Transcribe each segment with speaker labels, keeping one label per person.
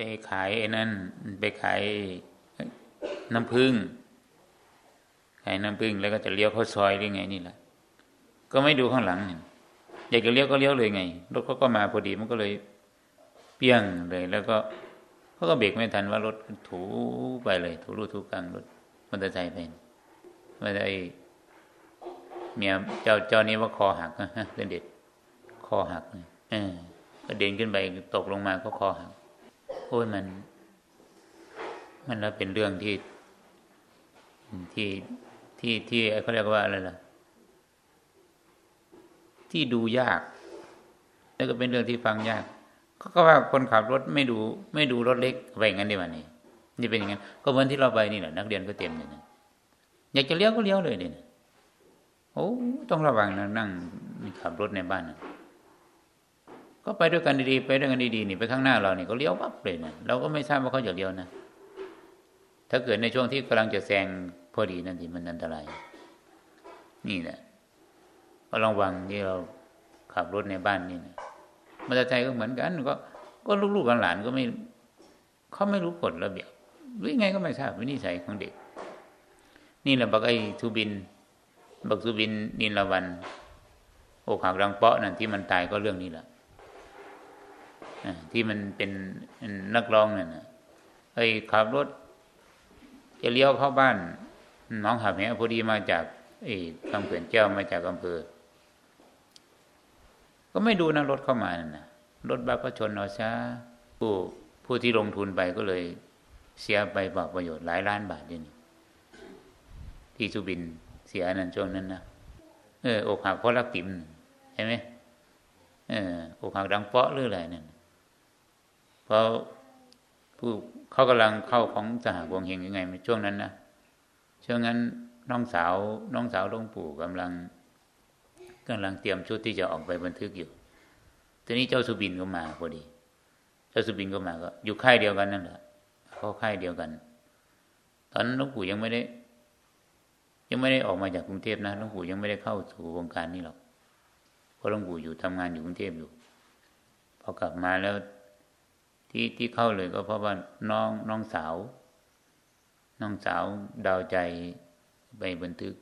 Speaker 1: ไปขายไอ้นั่นไปขายน้ำผึ้งขายน้ำผึ้งแล้วก็จะเลี้ยวเข้าซอยหรือไงนี่แหละก็ไม่ดูข้างหลังอยากจะเลี้ยวก็เลี้ยวเลยไงรถเขาก็มาพอดีมันก็เลยเปี้ยงเลย แล้วก็เขาก็เบรกไม่ทันว่ารถถูไปเลย ถูรูถูกลางรถมอเตอร์ไซค์ไปไม่ได้เมียเจ้าเจ้านี้ว่าคอหักนะเด็ดคอหักเออกระเด็นขึ้นไปตกลงมาก็คอหัก โอ้ยมัน มันแล้วเป็นเรื่องที่ที่ที่ที่เขาเรียกว่าอะไรล่ะ ที่ดูยาก แล้วก็เป็นเรื่องที่ฟังยากเขาก็ว่าคนขับรถไม่ดู ไม่ดูรถเล็กไปอย่างนั้นดีกว่านี่นี่เป็นอย่างนั้นก็เหมือนที่เราไปนี่แหละนักเรียนก็เต็มเลยนะอยากจะเลี้ยวก็เลี้ยวเลยเนี่ยโอ้ต้องระวังนะนั่งขับรถในบ้านนะ ก็ไปด้วยกันดีๆไปด้วยกันดีๆนี่ไปข้างหน้าเรานี่ก็เลี้ยวปั๊บเลยนะเราก็ไม่ทราบว่าเขาจะเลี้ยวนะ ถ้าเกิดในช่วงที่กำลังจะแซงพอดีนั่นทีมันอันตราย นี่แหละก็ระวังที่เราขับรถในบ้านนี่นะมอเตอร์ไซค์ก็เหมือนกันก็ก็ลูกๆหลานก็ไม่เขาไม่รู้กฎระเบียบหรือไงก็ไม่ทราบวินิสัยของเด็ก นี่แหละบักไอทูบิน บักทูบินนินละวันอกหักรังเปาะนั่นที่มันตายก็เรื่องนี้แหละ ที่มันเป็นนักร้องนั่นนะไอ้ขับรถ จะเลี้ยวเข้าบ้านน้องหับเหวพอดีมาจากไอ้คำเขื่อนเจ้ามาจากอำเภอ ก็ไม่ดูนะรถเข้ามานะ่ะรถบัสก็ชนเอาซะผู้ผู้ที่ลงทุนไปก็เลยเสียไปเปล่าประโยชน์หลายล้านบาทนี่ที่สุบินเสียนั่นช่วงนั้นนะเอออกหักเพราะรักติ๋มเห็นไหมเอออกหักดังเปาะหรืออะไรนั่น เพราะผู้เขากำลังเข้าของสหวงเฮงยังไงช่วงนั้นนะช่วงนั้นน้องสาวน้องสาวหลวงปู่กำลังกำลังเตรียมชุดที่จะออกไปบันทึกอยู่ทีนี้เจ้าสุบินก็มาพอดี เจ้าสุบินก็มาก็ อยู่ค่ายเดียวกันนั่นแหละเขาค่ายเดียวกัน ตอนนั้นหลวงปู่ยังไม่ได้ ยังไม่ได้ออกมาจากกรุงเทพนะหลวงปู่ยังไม่ได้เข้าสู่วงการนี้หรอกเพราะหลวงปู่อยู่ทำงานอยู่กรุงเทพอยู่ พอกลับมาแล้ว ที่ที่เข้าเลยก็เพราะว่าน้องน้องสาว น้องสาวดาวใจไปบันทึก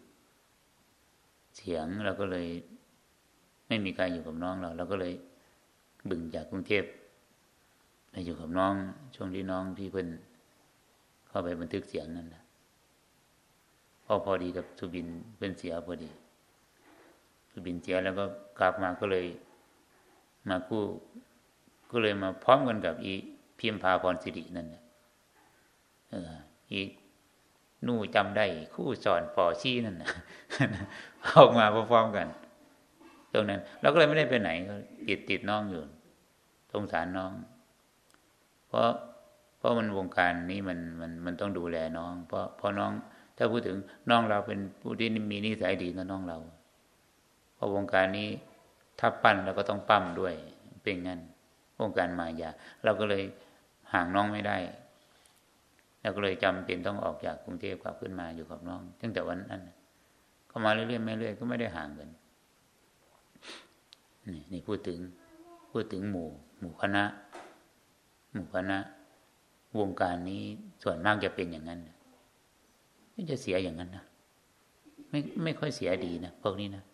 Speaker 1: เสียงเราก็เลย ไม่มีใครอยู่กับน้องเราเราก็เลยบึงจากกรุงเทพไปอยู่กับน้องช่วงที่น้องที่เพิ่นเข้าไปบันทึกเสียงนั่นนะพอพอดีกับสุบินเป็นเสียพอดี สุบินเสียแล้วก็กลับมาก็เลยมาคู่ ก็เลยมาพร้อมกันกับอีพิมพาพรสิรินั่นเอออีนู่จำได้คู่สอนปอชี้นั่นนะออกมาพร้อมๆกัน ตรงนั้นเราก็เลยไม่ได้ไปไหนก็ติดติดน้องอยู่สงสารน้อง เพราะเพราะมันวงการนี้มันมันมันต้องดูแลน้อง เพราะเพราะน้อง ถ้าพูดถึงน้องเราเป็นผู้ที่มีนิสัยดีนะน้องเรา เพราะวงการนี้ถ้าปั้นเราก็ต้องปั้มด้วยเป็นงั้น วงการมายา เราก็เลยห่างน้องไม่ได้แล้วก็เลยจำเป็นต้องออกจากกรุงเทพกลับขึ้นมาอยู่กับน้องตั้งแต่วันนั้นก็มาเรื่อยๆไม่เรื่อยก็ไม่ได้ห่างกันนี่นี่พูดถึงพูดถึงหมู่ หมู่คณะ หมู่คณะ วงการนี้ส่วนมากจะเป็นอย่างนั้นไม่จะเสียอย่างนั้นนะไม่ไม่ค่อยเสียดีนะพวกนี้นะ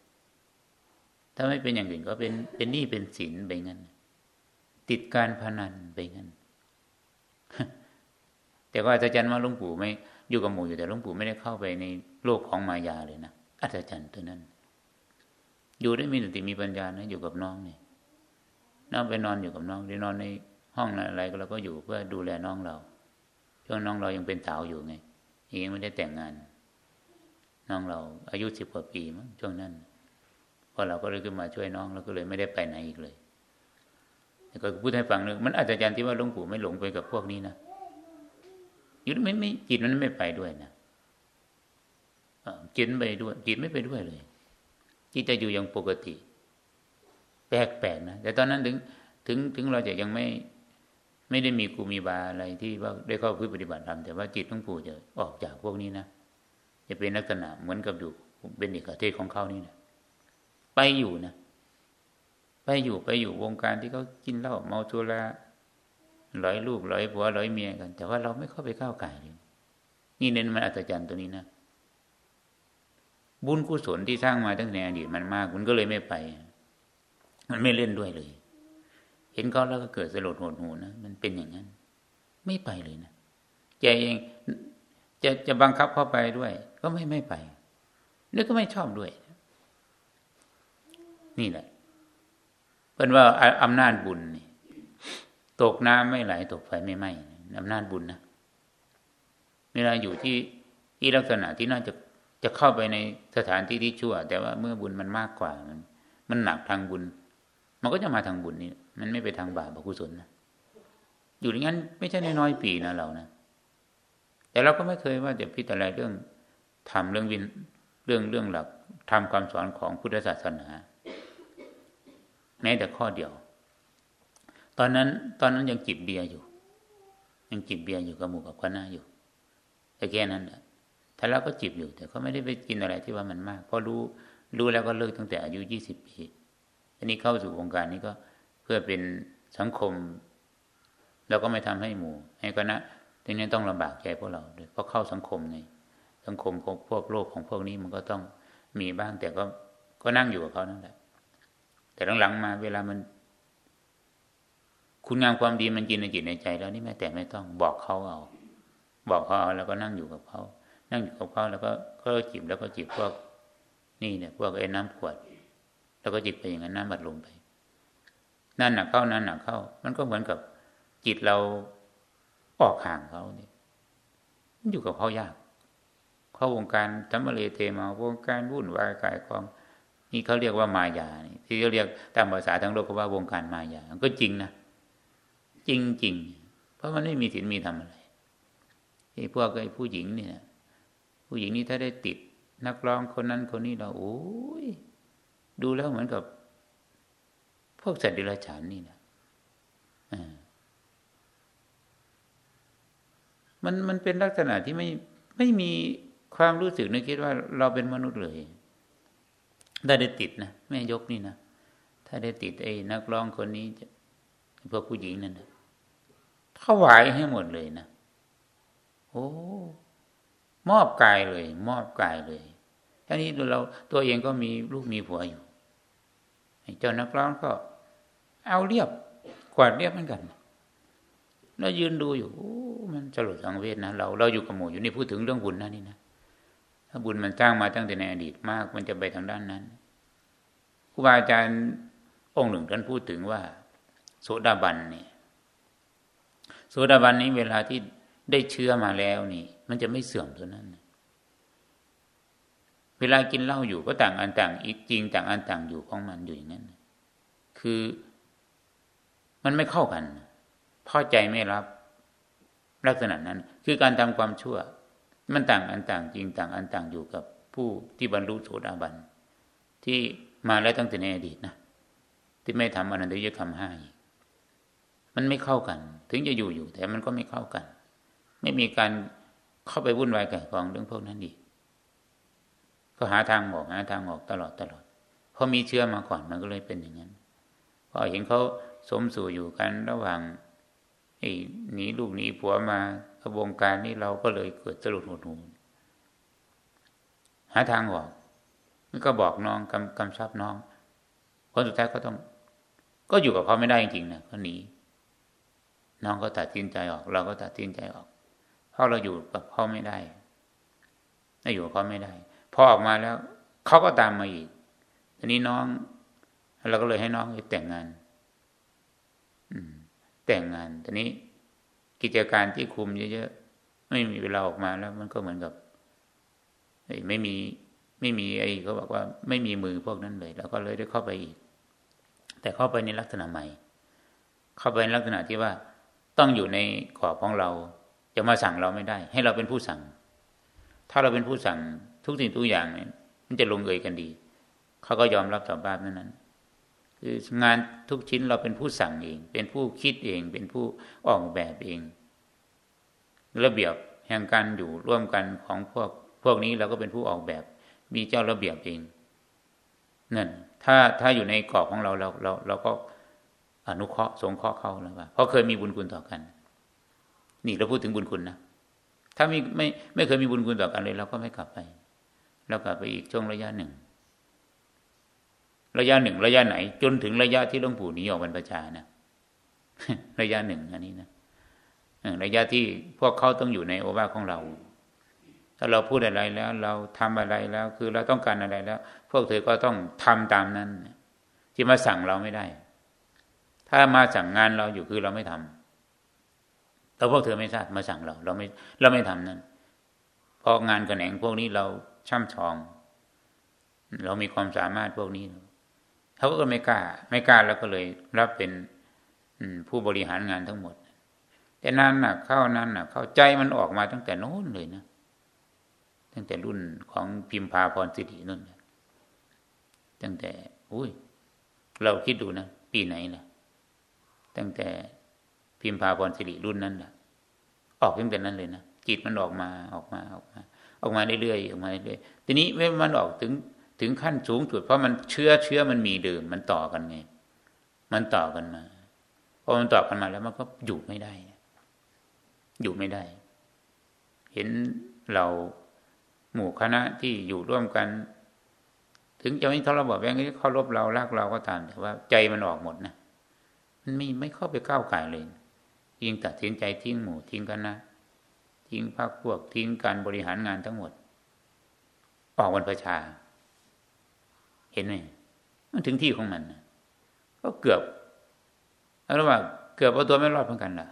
Speaker 1: ถ้าไม่เป็นอย่างอื่นก็เป็นเป็นหนี้เป็นสินไปงั้น ติดการพนันไปงั้น แต่ว่าอาจารย์ว่าหลวงปู่ไม่อยู่กับหมู่อยู่แต่หลวงปู่ไม่ได้เข้าไปในโลกของมายาเลยนะอาจารย์ตัวนั้น อยู่ได้มีสติมีปัญญานะอยู่กับน้องเนี่ยน้องไปนอนอยู่กับน้องได้นอนในห้องอะไรก็เราก็อยู่เพื่อดูแลน้องเราช่วงน้องเรายังเป็นสาวอยู่ไงยังไม่ได้แต่งงาน น้องเราอายุสิบกว่าปีมั้งช่วงนั้นพอเราก็เลยขึ้นมาช่วยน้องเราก็เลยไม่ได้ไปไหนอีกเลย ก็พูดให้ฟังนึงมันอาจารย์ที่ว่าหลวงปู่ไม่หลงไปกับพวกนี้นะยึดไม่ไม่จิตมันไม่ไปด้วยนะจิตไปด้วย จิตไม่ไปด้วยเลยจิตจะอยู่อย่างปกติ แปลกๆนะแต่ตอนนั้นถึง ถึงถึงเราจะยังไม่ไม่ได้มีกูมีบาอะไรที่ว่าได้เข้าพึ่งปฏิบัติธรรมแต่ว่าจิตต้องปู่จะออกจากพวกนี้นะจะเป็นลักษณะเหมือนกับอยู่เป็นเอกเทศของเขานี่นะไปอยู่นะ ไปอยู่ไปอยู่วงการที่เขากินเหล้าเมาสุราร้อยลูกร้อยผัวร้อยเมียกัน แต่ว่าเราไม่เข้าไปก้าวไก่เลยนี่เน้นมันอัศจรรย์ตัวนี้นะบุญกุศลที่สร้างมาตั้งแต่อดีตมันมากมันก็เลยไม่ไป มันไม่เล่นด้วยเลย เห็นเขาแล้วก็เกิดสลดหดหูนะมันเป็นอย่างนั้น ไม่ไปเลยนะแกเองจะจะบังคับเข้าไปด้วย ก็ไม่ไม่ไปแล้วก็ไม่ชอบด้วย นี่แหละ เป็นว่าอำนาจบุญนี่ตกน้ำไม่ไหลตกไฟไม่ไหม้อำนาจบุญนะเวลาอยู่ที่ที่ลักษณะที่น่าจะจะเข้าไปในสถานที่ที่ชั่ว แต่ว่าเมื่อบุญมันมากกว่ามัน มันหนักทางบุญ มันก็จะมาทางบุญนี่มันไม่ไปทางบาปบุกุศลนะอยู่อย่างนั้นไม่ใช่น้อยปีนะเรานะแต่เราก็ไม่เคยว่าจะพิจารณาเรื่องทำเรื่องวินเรื่องเรื่องหลักทำความสอนของพุทธศาสนา แม้แต่ข้อเดียว ตอนนั้น ตอนนั้นยังจิบเบียร์อยู่ ยังจิบเบียร์อยู่กับหมู่กับคณะอยู่แต่แค่นั้นแหละถ้าเราก็จิบอยู่ แต่ก็ไม่ได้ไปกินอะไรที่ว่ามันมาก เพราะรู้รู้แล้วก็เลิกตั้งแต่อายุยี่สิบปีอันนี้เข้าสู่วงการนี้ก็เพื่อเป็นสังคมเราก็ไม่ทำให้หมู่ ให้คณะทีนี้ต้องลำบากใจพวกเราด้วยเพราะเข้าสังคมในสังคมของพวกโลกของพวกนี้มันก็ต้องมีบ้างแต่ก็ก็นั่งอยู่กับเขานั่นแหละ แต่หลังๆมาเวลามัน คุณงามความดีมันกินในจิตในใจแล้วนี่แม้แต่ไม่ต้องบอกเขาเอา บอกเขาเอาแล้วก็นั่งอยู่กับเขา นั่งอยู่กับเขาแล้วก็ก็จิบแล้วก็จิบพวกนี่เนี่ยพวกไอ้น้ำขวด แล้วก็จิบไปอย่างนั้นน้ำบัดลมไปนั่นหนักเข้านั่นหนักเข้า มันก็เหมือนกับจิตเราออกห่างเขาเนี่ยอยู่กับเขายาก เข้าวงการธรรมเลเทมาวงการวุ่นวายกายความ นี่เขาเรียกว่ามายาที่เขาเรียกตามภาษาทั้งโลกเขาว่าวงการมายาก็จริงนะจริงจริงเพราะมันไม่มีศีลมีธรรมอะไรไอ้พวกไอ้ผู้หญิงเนี่ย ผู้หญิงนี่ถ้าได้ติด นักร้องคนนั้นคนนี้เราโอ้ยดูแล้วเหมือนกับ พวกสัตว์เดรัจฉานนี่นะมันมันเป็นลักษณะที่ไม่ไม่มีความรู้สึกนึกคิดว่าเราเป็นมนุษย์เลย ได้ได้ติดนะแม่ยกนี่นะถ้าได้ติดไอ้นักร้องคนนี้พวกผู้หญิงนั่นนะถวายให้หมดเลยนะโอ้มอบกายเลย มอบกายเลยทั้งนี้เราตัวเองก็มีลูกมีผัวอยู่เจ้านักร้องก็ เอาเรียบกวาดเรียบเหมือนกันแล้วยืนดูอยู่มันสลดสังเวชนะเราเราอยู่กับหมู่อยู่นี่พูดถึงเรื่องบุญนะนี่นะ ถ้าบุญมันสร้างมาตั้งแต่ในอดีตมาก มันจะไปทางด้านนั้นครูบาอาจารย์องค์หนึ่งท่านพูดถึงว่า โสดาบันเนี่ยโสดาบันนี้เวลาที่ได้เชื้อมาแล้วนี่ มันจะไม่เสื่อมตัวนั้นเวลากินเหล้าอยู่ก็ต่างอันต่างอีกจริง ต่างอันต่างอยู่ของมันอยู่อย่างนั้นคือมันไม่เข้ากันพอใจไม่รับลักษณะนั้น คือการทำความชั่ว มันต่างอันต่างจริงต่างอันต่างอยู่กับผู้ที่บรรลุโสดาบัน ที่มาแล้วตั้งแต่ในอดีตนะ ที่ไม่ทำอนันตยกรรมห้ามันไม่เข้ากัน ถึงจะอยู่อยู่ แต่มันก็ไม่เข้ากัน ไม่มีการเข้าไปวุ่นวายกับกองเรื่องพวกนั้นดีก็หาทางออกหาทางออกตลอดตลอดพอมีเชื่อมาก่อนมันก็เลยเป็นอย่างนั้นพอเห็นเขาสมสู่อยู่กันระหว่างไอ้หนีลูกหนีผัวมา วงการนี้เราก็เลยเกิดสรุปหดหูหาทางออกมันก็บอกน้องกำกำชับน้องคนสุดท้ายก็ต้อง ก็อยู่กับเขาไม่ได้จริงๆนะก็หนีน้องก็ตัดสินใจออก เราก็ตัดสินใจออก เพราะเราอยู่กับเขาไม่ได้ไม่อยู่กับเขาไม่ได้ พอออกมาแล้วเขาก็ตามมาอีกทีนี้น้องเราก็เลยให้น้องไปแต่งงาน อืม แต่งงานทีนี้ กิจการที่คุมเยอะๆไม่มีเวลาออกมาแล้ว มันก็เหมือนกับไม่มีไม่มีไอ้เขาบอกว่าไม่มีมือพวกนั้นเลย แล้วก็เลยได้เข้าไปอีก แต่เข้าไปในลักษณะใหม่ เข้าไปในลักษณะที่ว่าต้องอยู่ในขอบของเรา จะมาสั่งเราไม่ได้ ให้เราเป็นผู้สั่ง ถ้าเราเป็นผู้สั่งทุกสิ่งทุกอย่างเนี่ยมันจะลงเอยกันดี เขาก็ยอมรับสภาพนั้นนั้น คืองานทุกชิ้นเราเป็นผู้สั่งเอง เป็นผู้คิดเอง เป็นผู้ออกแบบเอง ระเบียบแห่งการอยู่ร่วมกันของพวกพวกนี้เราก็เป็นผู้ออกแบบ มีเจ้าระเบียบเองนั่นถ้าถ้าอยู่ในกรอบของเราเราเราเราก็อนุเคราะห์สงเคราะห์เขาแล้วว่าเพราะเคยมีบุญคุณต่อกัน นี่เราพูดถึงบุญคุณนะถ้าไม่ไม่ไม่เคยมีบุญคุณต่อกันเลยเราก็ไม่กลับไป เรากลับไปอีกช่วงระยะหนึ่ง ระยะหนึ่งระยะไหน จนถึงระยะที่หลวงปู่หนีออกบรรพชานะระยะหนึ่งอันนี้นะระยะที่พวกเขาต้องอยู่ในโอวาของเรา ถ้าเราพูดอะไรแล้ว เราทำอะไรแล้ว คือเราต้องการอะไรแล้ว พวกเธอก็ต้องทำตามนั้น ที่มาสั่งเราไม่ได้ ถ้ามาสั่งงานเราอยู่คือเราไม่ทำแต่พวกเธอไม่ทราบมาสั่งเรา เราไม่เราไม่ทำนั้นเพราะงานกระแหนงพวกนี้เราช่ำชอง เรามีความสามารถพวกนี้ เขาก็ไม่กล้า ไม่กล้าแล้วก็เลยรับเป็นผู้บริหารงานทั้งหมด แต่นั้นน่ะ เข้านั้นน่ะ เข้าใจมันออกมาตั้งแต่โน้นเลยนะตั้งแต่รุ่นของพิมพาพรสิรินั่นตั้งแต่อุ้ย เราคิดดูนะปีไหนล่ะ ตั้งแต่พิมพาพรสิริรุ่นนั้นล่ะ ออกตั้งแต่นั้นเลยนะจิตมันออกมาออกมาออกมา ออกมาเรื่อยๆออกมาเรื่อยๆทีนี้เมื่อมันออกถึง ถึงขั้นสูงสุด เพราะมันเชื้อเชื้อมันมีเดิมมันต่อกันไง มันต่อกันมาพอมันต่อกันมาแล้วมันก็อยู่ไม่ได้ อยู่ไม่ได้ เห็นเราหมู่คณะที่อยู่ร่วมกัน ถึงจะไม่ทรบแบบนี้เขารบเรารักเราก็ตามแต่ว่าใจมันออกหมดนะมันไม่ไม่เข้าไปก้าวไก่เลยยิ่งตัดสินใจทิ้งหมู่ทิ้งคณะทิ้งพรรคพวกทิ้งการบริหารงานทั้งหมด ออกวันประชา เห็นไหมมันถึงที่ของมันก็เกือบแล้วว่าเกือบเอาตัวไม่รอดเหมือนกันล่ะ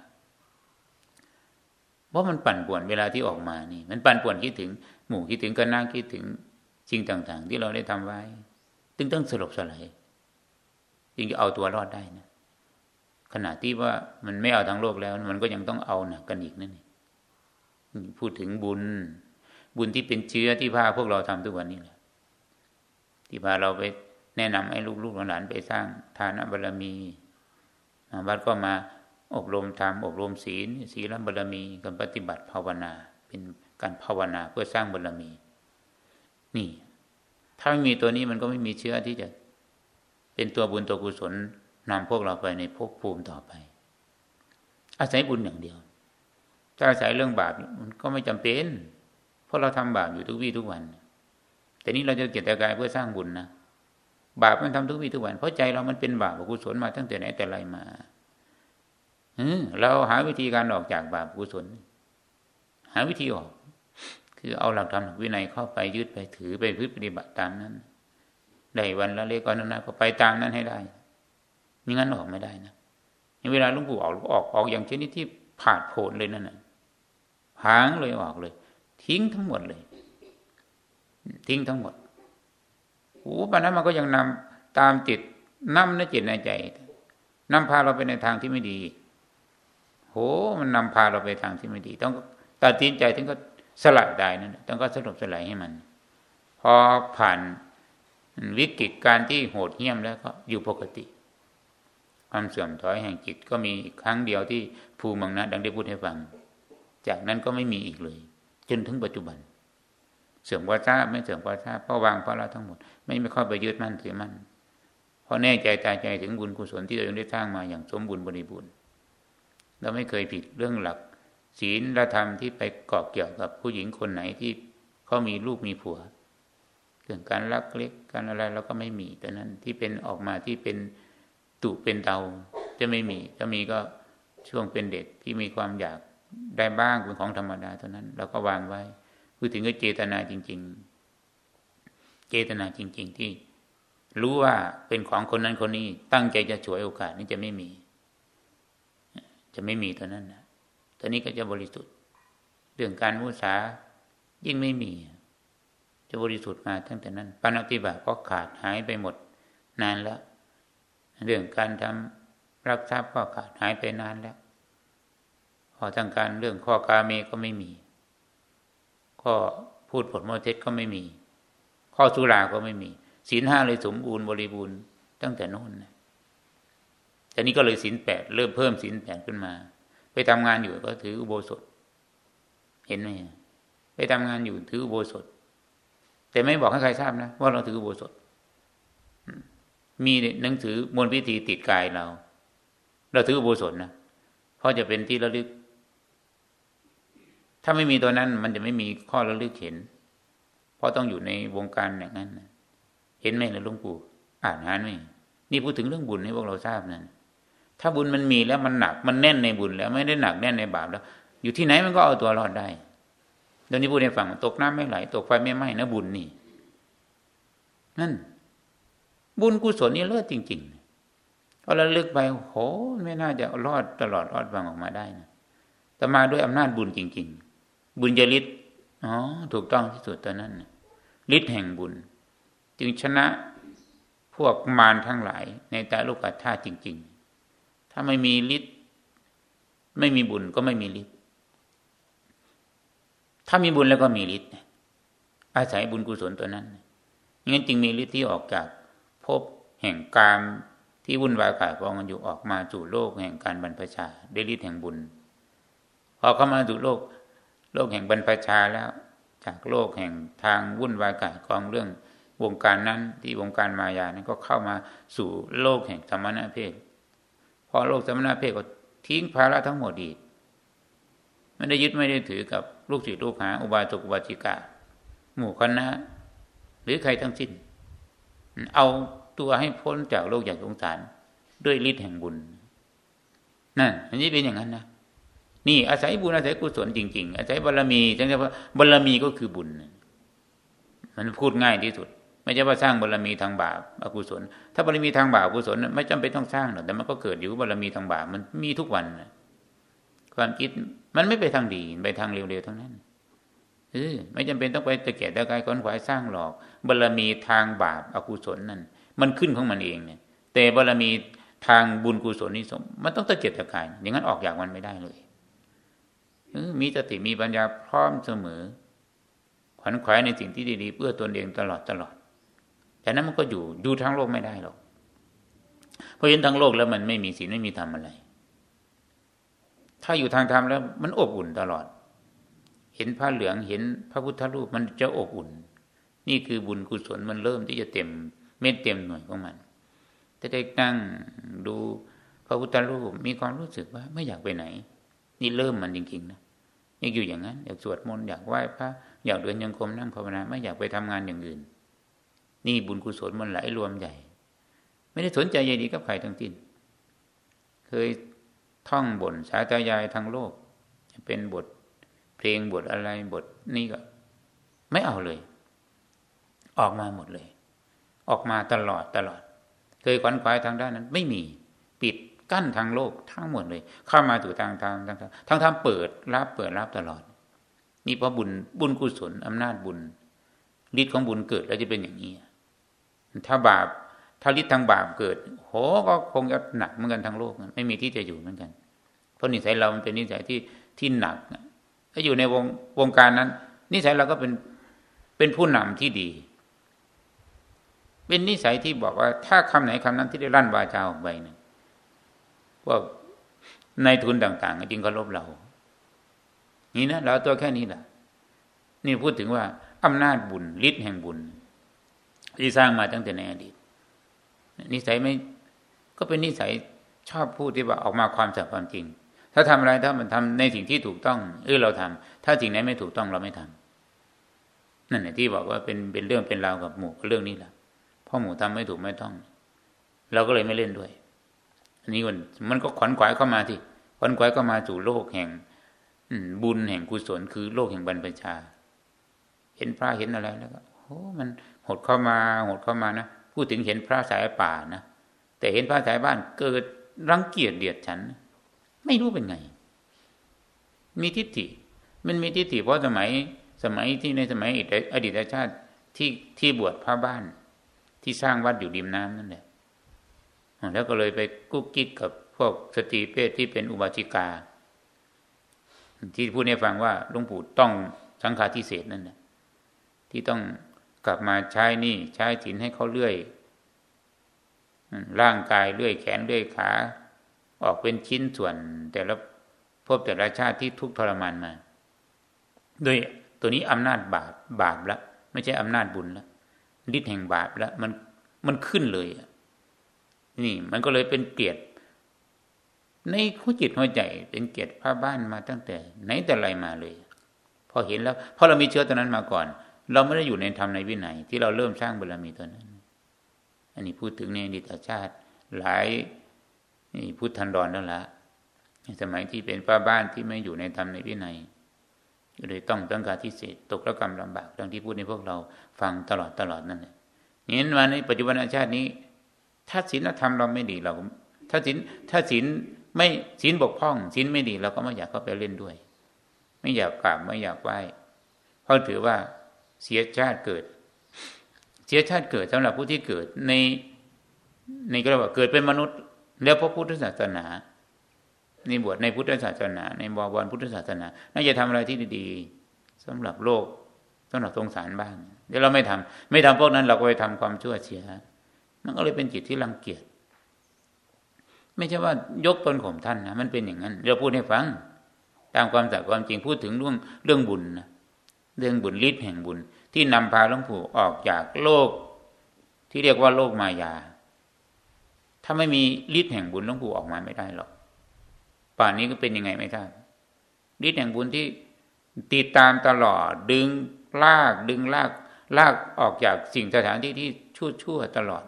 Speaker 1: เพราะมันปั่นป่วนเวลาที่ออกมานี่ มันปั่นป่วนคิดถึง หมู่คิดถึงกันนั่งคิดถึงสิ่งต่าง ๆ ที่เราได้ทำไว้ ตึงต้องสลบสลายจึงจะเอาตัวรอดได้นะขณะที่ว่ามันไม่เอาทางโลกแล้ว มันก็ยังต้องเอาหนักกันอีกนั่นเองพูดถึงบุญ บุญที่เป็นเชื้อที่พาพวกเราทำทุกวันนี้แหละ ที่พาเราไปแนะนำให้ลูกๆหลานไปสร้างทานบารมีวัดก็มาอบรมธรรมอบรมศีลศีลบารมีการปฏิบัติภาวนา เป็นการภาวนาเพื่อสร้างบารมี นี่ ถ้าไม่มีตัวนี้มันก็ไม่มีเชื้อที่จะ เป็นตัวบุญตัวกุศลนำพวกเราไปในภพภูมิต่อไป อาศัยบุญอย่างเดียว ถ้าอาศัยเรื่องบาปมันก็ไม่จำเป็น เพราะเราทำบาปอยู่ทุกวี่ทุกวัน แต่นี้เราจะเกียรติกายเพื่อสร้างบุญนะบาปมันทำทุกวี่ทุกวันเพราะใจเรามันเป็นบาปกุศลมาตั้งแต่ไหนแต่ไรมาเราหาวิธีการออกจากบาปกุศล หาวิธีออก คือเอาหลักธรรมวินัยเข้าไปยึดไปถือไปพิปฏิบัติตามนั้นได้วันละเล็กวันนั้นก็ไปตามนั้นให้ได้มิงั้นออกไม่ได้นะเวลาลุงปู่ออกออกออกอย่างชนิดที่ผ่าโผนเลยนั่นน่ะพางเลยออกเลย ทิ้งทั้งหมดเลย ทิ้งทั้งหมดโอ้ปัญหามันก็ยังนำตามจิตนำในจิตในใจนำพาเราไปในทางที่ไม่ดีโหมันนำพาเราไปทางที่ไม่ดี ต้องตัดสินใจถึงก็สลัดได้นั่นต้องก็สลบสลายให้มัน พอผ่านวิกฤตการที่โหดเหี้ยมแล้วก็อยู่ปกติ ความเสื่อมถอยแห่งจิตก็มีครั้งเดียวที่ภูมิมังนะดังได้พูดให้ฟัง จากนั้นก็ไม่มีอีกเลย จนถึงปัจจุบัน เสื่อมวาจาไม่เสื่อมวาจาเพราะวางเพราะละทั้งหมด ไม่ไม่เข้าไปยึดมั่นถือมั่นเพราะแน่ใจตายใจถึงบุญกุศลที่เราได้สร้างมาอย่างสมบูรณ์บริบูรณ์เราไม่เคยผิดเรื่องหลัก ศีลละธรรมที่ไปเกาะเกี่ยวกับผู้หญิงคนไหนที่เขามีลูกมีผัวเรื่องการรักเล็กการอะไรเราก็ไม่มีแต่นั้นที่เป็นออกมาที่เป็นตุเป็นเตาจะไม่มีถ้ามีก็ช่วงเป็นเด็กที่มีความอยากได้บ้างเป็นของธรรมดาเท่านั้นเราก็วางไว้ พูดถึงก็เจตนาจริง ๆ เจตนาจริง ๆ ที่รู้ว่าเป็นของคนนั้นคนนี้ ตั้งใจจะฉวยโอกาสนี้จะไม่มี จะไม่มีตัวนั้นนะตัวนี้ก็จะบริสุทธิ์ เรื่องการมุสายิ่งไม่มี จะบริสุทธิ์มาตั้งแต่นั้นปณิบัติก็ขาดหายไปหมดนานแล้ว เรื่องการทำรักทรัพย์ก็ขาดหายไปนานแล้ว พอทางการเรื่องข้อกาเมก็ไม่มี ข้อพูดผลมเทศก็ไม่มี ข้อสุราก็ไม่มีศีลห้าเลยสมบูรณ์บริบูรณ์ตั้งแต่โน้นนะแต่นี้ก็เลยศีลแปดเริ่มเพิ่มศีลแปดขึ้นมา ไปทำงานอยู่ก็ถืออุโบสถ เห็นไหมไปทำงานอยู่ถืออุโบสถ แต่ไม่บอกให้ใครทราบนะว่าเราถืออุโบสถ มีหนังสือมวลพิธีติดกายเรา เราถืออุโบสถนะเพราะจะเป็นที่ระลึก ถ้าไม่มีตัวนั้น มันจะไม่มีข้อระลึกเห็น เพราะต้องอยู่ในวงการอย่างนั้นเห็นไหมนะหลวงปู่อ่านงานไหมนี่พูดถึงเรื่องบุญให้พวกเราทราบนั่นถ้าบุญมันมีแล้วมันหนักมันแน่นในบุญแล้วไม่ได้หนักแน่นในบาปแล้ว อยู่ที่ไหนมันก็เอาตัวรอดได้เดี๋ยวนี้พูดให้ฟังตกน้ำไม่ไหล ตกไฟไม่ไหม้นะบุญนี่ นั่น บุญกุศลนี่เลิศจริงๆพอเราลึกไปโหไม่น่าจะรอดตลอดรอดฟังออกมาได้นะแต่มาด้วยอำนาจบุญจริงๆ บุญจะฤทธิ์อ๋อถูกต้องที่สุดตอนนั้นฤทธิ์แห่งบุญ จึงชนะพวกมารทั้งหลายในแต่โลกธาตุจริง ๆ ถ้าไม่มีฤทธิ์ไม่มีบุญก็ไม่มีฤทธิ์ถ้ามีบุญแล้วก็มีฤทธิ์อาศัยบุญกุศลตัวนั้นงั้นจึงมีฤทธิ์ที่ออกจากภพแห่งกามที่วุ่นวายกายกองกันอยู่ออกมาสู่โลกแห่งการบรรพชาได้ฤทธิ์แห่งบุญ พอเข้ามาสู่โลก โลกแห่งบรรพชาแล้ว จากโลกแห่งทางวุ่นวายกายกองเรื่องวงการนั้นที่วงการมายานั้นก็เข้ามาสู่โลกแห่งธรรมนาเพศพอโลกธรรมนาเพศก็ทิ้งภาระทั้งหมดอีกไม่ได้ยึดไม่ได้ถือกับลูกศิษย์ลูกหาอุบาสกอุบาสิกา หมู่คณะหรือใครทั้งสิ้น เอาตัวให้พ้นจากโลกอย่างสงสาร ด้วยฤทธิ์แห่งบุญนั่นอันนี้เป็นอย่างนั้นนะ นี่อาศัยบุญอาศัยกุศลจริง ๆ อาศัยบารรมีจังว่าบารรมีก็คือบุญ มันพูดง่ายที่สุด ไม่ใช่ว่าสร้างบารรมีทางบาปอกุศล ถ้าบารรมีทางบาปอกุศลไม่จำเป็นต้องสร้างหรอกแต่มันก็เกิดอยู่บารรมีทางบาปมันมีทุกวันความคิดมันไม่ไปทางดีไปทางเร็วๆทั้งนั้นเออไม่จำเป็นต้องไปตะเกียกตะกายค้นขวายสร้างหรอกบารรมีทางบาปอกุศลนั่นมันขึ้นของมันเองเนี่ย แต่บารรมีทางบุญกุศลนิสมมันต้องตะเกียกตะกายอย่างนั้นออกจากมันไม่ได้เลย มีสติมีปัญญาพร้อมเสมอ ขวัญขวายในสิ่งที่ดีๆเพื่อตนเองตลอดตลอด แต่นั้นมันก็อยู่อยู่ทั้งโลกไม่ได้หรอกเพราะเห็นทั้งโลกแล้วมันไม่มีศีลไม่มีธรรมอะไร ถ้าอยู่ทางธรรมแล้ว มันอบอุ่นตลอด เห็นผ้าเหลืองเห็นพระพุทธรูปมันจะอบอุ่น นี่คือบุญกุศลมันเริ่มที่จะเต็มเม็ดเต็มหน่วยของมันถ้าได้นั่งดูพระพุทธรูปมีความรู้สึกว่าไม่อยากไปไหน นี่เริ่มมันจริงๆนะอยากอยู่อย่างนั้น อยากสวดมนต์อยากไหว้พระอยากเดินยังคมนั่งภาวนาไม่อยากไปทำงานอย่างอื่น นี่บุญกุศลมันไหลรวมใหญ่ ไม่ได้สนใจใยดีกับใครทั้งสิ้นเคยท่องบนสาธยายทางโลก เป็นบทเพลงบทอะไรบทนี้ก็ ไม่เอาเลย ออกมาหมดเลย ออกมาตลอดตลอด เคยขวัญขวายทางด้านนั้น ไม่มี กั้นทางโลกทั้งหมดเลย เข้ามาสู่ทางทางทางทางทางเปิดรับเปิดรับตลอด นี่เพราะบุญบุญกุศลอำนาจบุญฤทธิ์ของบุญเกิดแล้วจะเป็นอย่างนี้ถ้าบาปถ้าฤทธิ์ทางบาปเกิดโหก็คงจะหนักเหมือนกันทั้งโลก ไม่มีที่จะอยู่เหมือนกัน เพราะนิสัยเรามันเป็นนิสัยที่ที่หนักถ้าอยู่ในวงวงการนั้น นิสัยเราก็เป็นเป็นผู้นำที่ดี เป็นนิสัยที่บอกว่า ถ้าคำไหนคำนั้นที่ได้ลั่นวาจาออกไปเนี่ย ว่าในทุนต่างๆจริงเขาลบเรา นี่นะเราตัวแค่นี้แหละนี่พูดถึงว่าอำนาจบุญฤทธิ์แห่งบุญ ที่สร้างมาตั้งแต่ในอดีต นิสัยไม่ก็เป็นนิสัยชอบพูดที่ว่าออกมาความสัตย์ความจริง ถ้าทำอะไรถ้ามันทำในสิ่งที่ถูกต้องเออเราทำถ้าสิ่งไหนไม่ถูกต้องเราไม่ทำนั่นแหละที่บอกว่าเป็นเป็นเรื่องเป็นราวกับหมู่เรื่องนี้แหละพ่อหมู่ทำไม่ถูกไม่ต้อง เราก็เลยไม่เล่นด้วย อันนี้มันมันก็ขวัญขวายเข้ามาที่ขวัญขวายเข้ามาสู่โลกแห่งบุญแห่งกุศลคือโลกแห่งบรรพชา เห็นพระเห็นอะไรแล้วก็โอ้มันหดเข้ามาหดเข้ามานะพูดถึงเห็นพระสายป่านะแต่เห็นพระสายบ้านเกิดรังเกียจเดียดฉัน ไม่รู้เป็นไง มีทิฏฐิมันมีทิฏฐิเพราะสมัยสมัยที่ในสมัยอดีตชาติที่ที่บวชพระบ้าน ที่สร้างวัดอยู่ริมน้ำนั่นแหละ แล้วก็เลยไปกุ๊กกิ๊กกับพวกสตรีเพศที่เป็นอุบาสิกา ที่พูดให้ฟังว่าหลวงปู่ต้องสังฆาทิเศษนั่นแหละที่ต้องกลับมาใช้นี่ใช้ถินให้เขาเลื่อยร่างกายเลื่อยแขนเลื่อยขา ออกเป็นชิ้นส่วน แต่ละพบแต่ละชาติที่ทุกทรมานมาโดยตัวนี้อำนาจบาปบาปแล้วไม่ใช่อำนาจบุญแล้วฤทธิ์แห่งบาปแล้วมันมันขึ้นเลย นี่ มันก็เลยเป็นเกียดในหัวจิตหัวใจเป็นเกียรติพระบ้านมาตั้งแต่ ไหนแต่ไรมาเลย พอเห็นแล้วเพราะเรามีเชื้อตัวนั้นมาก่อน เราไม่ได้อยู่ในธรรมในวินัยที่เราเริ่มสร้างบารมีตัวนั้น อันนี้พูดถึงในอดีตชาติ หลายนี่พุทธันดรแล้วละสมัยที่เป็นป้าบ้านที่ไม่อยู่ในธรรมในวินัยก็เลยต้องตั้งการที่เศษตกระกรรมลำบากดังที่พูดในพวกเราฟังตลอดตลอดนั่นแหละนี้มาในปัจจุบันชาตินี้ ถ้าศีลธรรมเราไม่ดีเรา ถ้าศีลถ้าศีลไม่ศีลบกพร่องศีลไม่ดีเราก็ไม่อยากเข้าไปเล่นด้วย ไม่อยากกราบไม่อยากไหว้เพราะถือว่าเสียชาติเกิด เสียชาติเกิดสำหรับผู้ที่เกิดในในก็เรียกว่าเกิดเป็นมนุษย์ แล้วพระพุทธศาสนาในบวชในพุทธศาสนา ในบวรพุทธศาสนา น่าจะทำอะไรที่ดีๆสำหรับโลกสำหรับสงสารบ้างเดี๋ยวเราไม่ทำไม่ทำพวกนั้นเราก็ไปทำความชั่วเสีย มันก็เลยเป็นจิตที่รังเกียจไม่ใช่ว่ายกตนข่มท่านนะมันเป็นอย่างนั้นเราพูดให้ฟัง ตามความสัตย์ความจริงพูดถึงเรื่องเรื่องบุญนะเรื่องบุญฤทธิ์แห่งบุญ ที่นำพาหลวงปู่ออกจากโลก ที่เรียกว่าโลกมายา ถ้าไม่มีฤทธิ์แห่งบุญหลวงปู่ออกมาไม่ได้หรอก ป่านนี้ก็เป็นยังไงไม่ทราบฤทธิ์แห่งบุญที่ติดตามตลอด ดึงลากดึงลากลากออกจากสิ่งสถานที่ที่ชั่วชั่วตลอด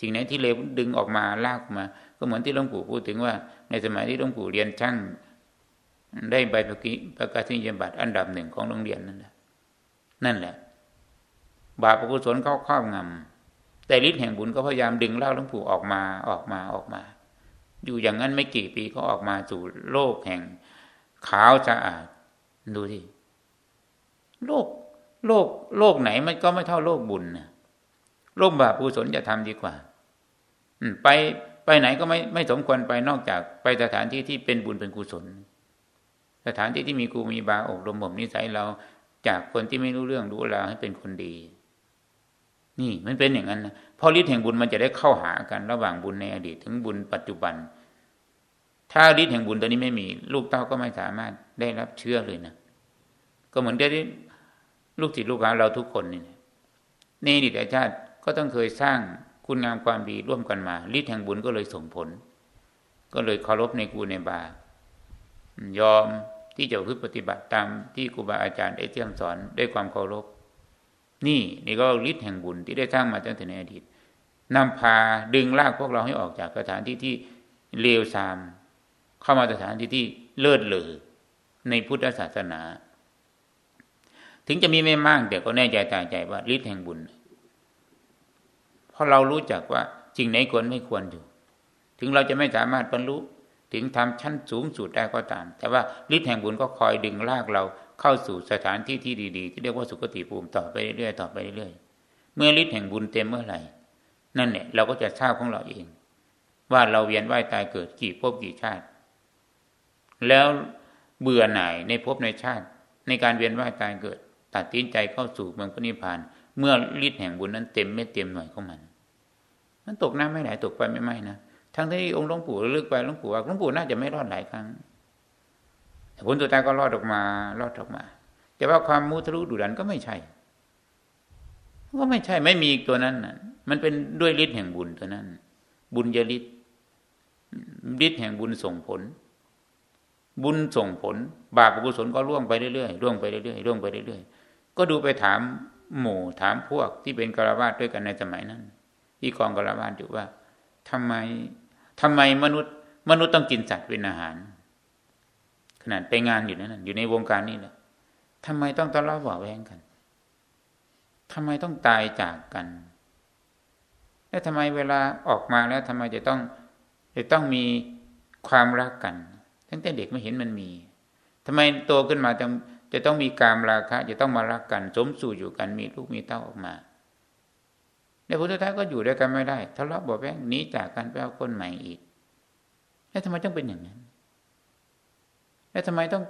Speaker 1: สิ่งไหนที่เลวดึงออกมาลากมา ก็เหมือนที่หลวงปู่พูดถึงว่า ในสมัยที่หลวงปู่เรียนช่างได้ใบประกาศนียบัตรอันดับหนึ่งของโรงเรียนนั่นแหละนั่นแหละ บาปกุศลเข้าครอบงำแต่ฤทธิ์แห่งบุญก็พยายามดึงเล่าหลวงปู่ออกมาออกมาออกมา อยู่อย่างนั้นไม่กี่ปีก็ออกมาสู่โลกแห่งขาวสะอาดดูที่โลกโลกโลกไหนมันก็ไม่เท่าโลกบุญนะ โลกบาปกุศลจะทำดีกว่าไปไปไหนก็ไม่ไม่สมควรไปนอกจากไปสถานที่ที่เป็นบุญเป็นกุศล สถานที่ที่มีครูมีบาอบรมบ่มนิสัยเราจากคนที่ไม่รู้เรื่องรู้ราวให้เป็นคนดี นี่มันเป็นอย่างนั้นนะพอฤทธิ์แห่งบุญมันจะได้เข้าหากันระหว่างบุญในอดีตถึงบุญปัจจุบัน ถ้าฤทธิ์แห่งบุญตัวนี้ไม่มี ลูกเต้าก็ไม่สามารถได้รับเชื่อเลยนะก็เหมือนที่ลูกศิษย์ลูกหาเราทุกคนนี่ในอดีตชาติ ก็ต้องเคยสร้างคุณงามความดีร่วมกันมาฤทธิ์แห่งบุญก็เลยส่งผล ก็เลยเคารพในครูในบายอมที่จะพึ่งปฏิบัติตามที่ครูบาอาจารย์ได้เที่ยมสอนด้วยความเคารพ นี่นี่ก็ฤทธิ์แห่งบุญที่ได้สร้างมาตั้งแต่ในอดีตนำพาดึงลากพวกเราให้ออกจากสถานที่ที่เลวทราม เข้ามาสถานที่ที่เลิศเลอในพุทธศาสนา ถึงจะมีไม่มากแต่ก็แน่ใจตายใจว่าฤทธิ์แห่งบุญ เพราะเรารู้จักว่าจริงไหนควรไม่ควรอยู่ ถึงเราจะไม่สามารถบรรลุถึงทำชั้นสูงสุดได้ก็ตาม แต่ว่าฤทธิ์แห่งบุญก็คอยดึงลากเราเข้าสู่สถานที่ที่ดีๆ ที่เรียกว่าสุคติภูมิต่อไปเรื่อยๆต่อไปเรื่อยๆเมื่อฤทธิ์แห่งบุญเต็มเมื่อไหร่ นั่นเนี่ยเราก็จะทราบของเราเอง ว่าเราเวียนว่ายตายเกิดกี่ภพกี่ชาติ แล้วเบื่อหน่ายในภพในชาติ ในการเวียนว่ายตายเกิด ตัดสินใจเข้าสู่เมืองพระนิพพาน เมื่อฤทธิ์แห่งบุญนั้นเต็มไม่เต็มหน่วยของมัน มันตกน้ำไม่ไหลตกไปไม่ไหมนะทั้งที่องค์หลวงปู่ลึกไปหลวงปู่ว่าหลวงปู่น่าจะไม่รอดหลายครั้งผลสุดท้ายก็รอดออกมารอดออกมา แต่ว่าความมุทะลุดุดันก็ไม่ใช่ก็ไม่ใช่ไม่มีตัวนั้นน่ะมันเป็นด้วยฤทธิ์แห่งบุญตัวนั้น บุญยฤทธิ์ฤทธิ์แห่งบุญส่งผล บุญส่งผล บาปกุศลก็ล่วงไปเรื่อยๆล่วงไปเรื่อยๆล่วงไปเรื่อยๆก็ดูไปถาม หมู่ถามพวกที่เป็นกราวาสด้วยกันในสมัยนั้น ที่กองกราวาสอยู่ว่าทำไมทำไมมนุษย์ มนุษย์ต้องกินสัตว์เป็นอาหาร ขนาดไปงานอยู่นั่นอยู่ในวงการนี่แหละทำไมต้องทะเลาะเบาแวงกันทำไมต้องตายจากกัน แล้วทำไมเวลาออกมาแล้วทำไมจะต้องจะต้องมีความรักกัน ตั้งแต่เด็กไม่เห็นมันมีทำไมโตขึ้นมาจะ จะต้องมีการราคะ จะต้องมารักกันสมสู่อยู่กันมีลูกมีเต้าออกมาในพุทธทาสก็อยู่ด้วยกันไม่ได้ทะเลาะเบาแวงหนีจากกันไปเอาคนใหม่อีก แล้วทำไมต้องเป็นอย่างนั้น แล้วทำไมต้อง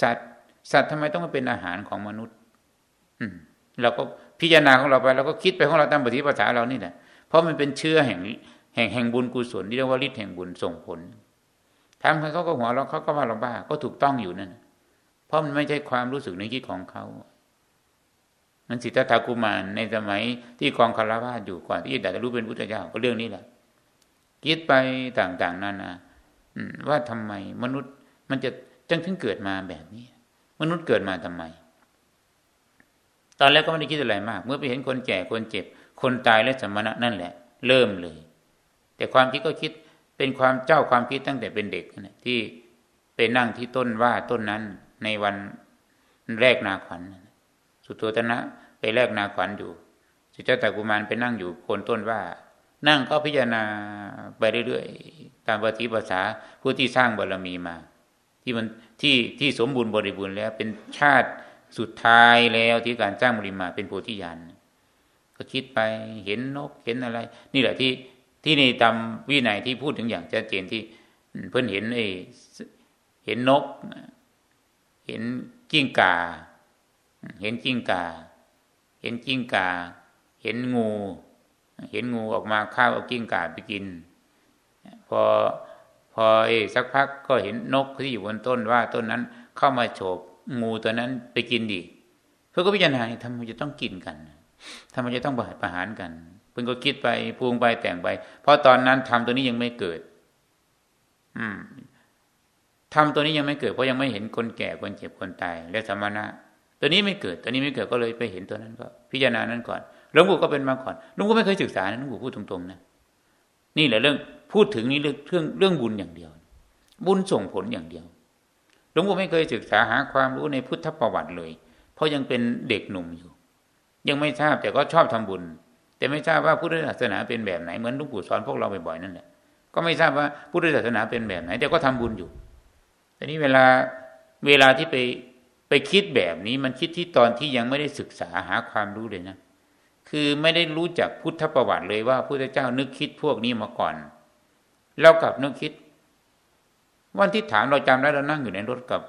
Speaker 1: สัตว์ สัตว์ทำไมต้องมาเป็นอาหารของมนุษย์ อืมเราก็พิจารณาของเราไปเราก็คิดไปของเราตามปฏิปทาเรานี่แหละเพราะมันเป็นเชื้อแห่งแห่งแห่งบุญกุศลที่เรียกว่าฤทธิ์แห่งบุญส่งผลทำให้เขาก็หัวเราเขาก็ว่าเราบ้าก็ถูกต้องอยู่นั่น เพราะมันไม่ใช่ความรู้สึกในคิดของเขามันสิทธัตถกุมารในสมัยที่กองคารวาสอยู่ก่อนที่จะได้รู้เป็นพุทธเจ้าก็เรื่องนี้แหละคิดไปต่างๆนั่นนะว่าทำไมมนุษย์มันจะจังถึงเกิดมาแบบนี้ มนุษย์เกิดมาทำไม ตอนแรกก็ไม่ได้คิดอะไรมาก เมื่อไปเห็นคนแก่คนเจ็บ คนตายและสมณะนั่นแหละ เริ่มเลย แต่ความคิดก็คิดเป็นความเจ้าความคิดตั้งแต่เป็นเด็กนะที่ไปนั่งที่ต้นว่าต้นนั้น ในวันแรกนาขวัญสุโธตนะไปแรกนาขวัญอยู่สุเจ้าตากุมารไปนั่งอยู่โคนต้นว่า นั่งก็พิจารณาไปเรื่อยๆตามปฏิภาษาผู้ที่สร้างบารมีมา ที่มันที่ที่สมบูรณ์บริบูรณ์แล้ว เป็นชาติสุดท้ายแล้วที่การสร้างบริมาเป็นโพธิญาณก็คิดไปเห็นนกเห็นอะไร นี่แหละที่ที่ในตามวินัยที่พูดถึงอย่างชัดเจนที่เพิ่นเห็นไอ้เห็นนก เห็นกิ้งก่า เห็นกิ้งก่า เห็นกิ้งก่า เห็นงู เห็นงูออกมาข้าวเอากิ้งก่าไปกิน พอพอไอ้สักพักก็เห็นนกที่อยู่บนต้นว่าต้นนั้นเข้ามาโฉบงูตัวนั้นไปกินดีเพื่อก็พิจารณาทำไมจะต้องกินกันทำไมจะต้องบาดประหารกันเพิ่งก็คิดไปพูงไปแต่งไป เพราะตอนนั้นทำตัวนี้ยังไม่เกิด อืม ทำตัวนี้ยังไม่เกิดเพราะยังไม่เห็นคนแก่คนเจ็บคนตายและสมณะ ตัวนี้ไม่เกิดตัวนี้ไม่เกิดก็เลยไปเห็นตัวนั้นก็ พิจารณานั้นก่อนหลวงปู่ก็เป็นมาก่อนหลวงปู่ไม่เคยศึกษานะหลวงปู่พูดตรงๆนะนี่แหละเรื่องพูดถึงนี้เรื่องเรื่องเรื่องบุญอย่างเดียว บุญส่งผลอย่างเดียวหลวงปู่ไม่เคยศึกษาหาความรู้ในพุทธประวัติเลย เพราะยังเป็นเด็กหนุ่มอยู่ ยังไม่ทราบแต่ก็ชอบทำบุญ แต่ไม่ทราบว่าพุทธศาสนาเป็นแบบไหนเหมือนหลวงปู่สอนพวกเราบ่อยๆนั่นแหละก็ไม่ทราบว่าพุทธศาสนาเป็นแบบไหน แต่ก็ทำบุญอยู่ แต่นี้เวลาเวลาที่ไปไปคิดแบบนี้มันคิดที่ตอนที่ยังไม่ได้ศึกษาหาความรู้เลยนะ คือไม่ได้รู้จักพุทธประวัติเลยว่าพระพุทธเจ้านึกคิดพวกนี้มาก่อนเรากลับนึกคิด วันที่ถามเราจำได้เรานั่งอยู่ในรถกับ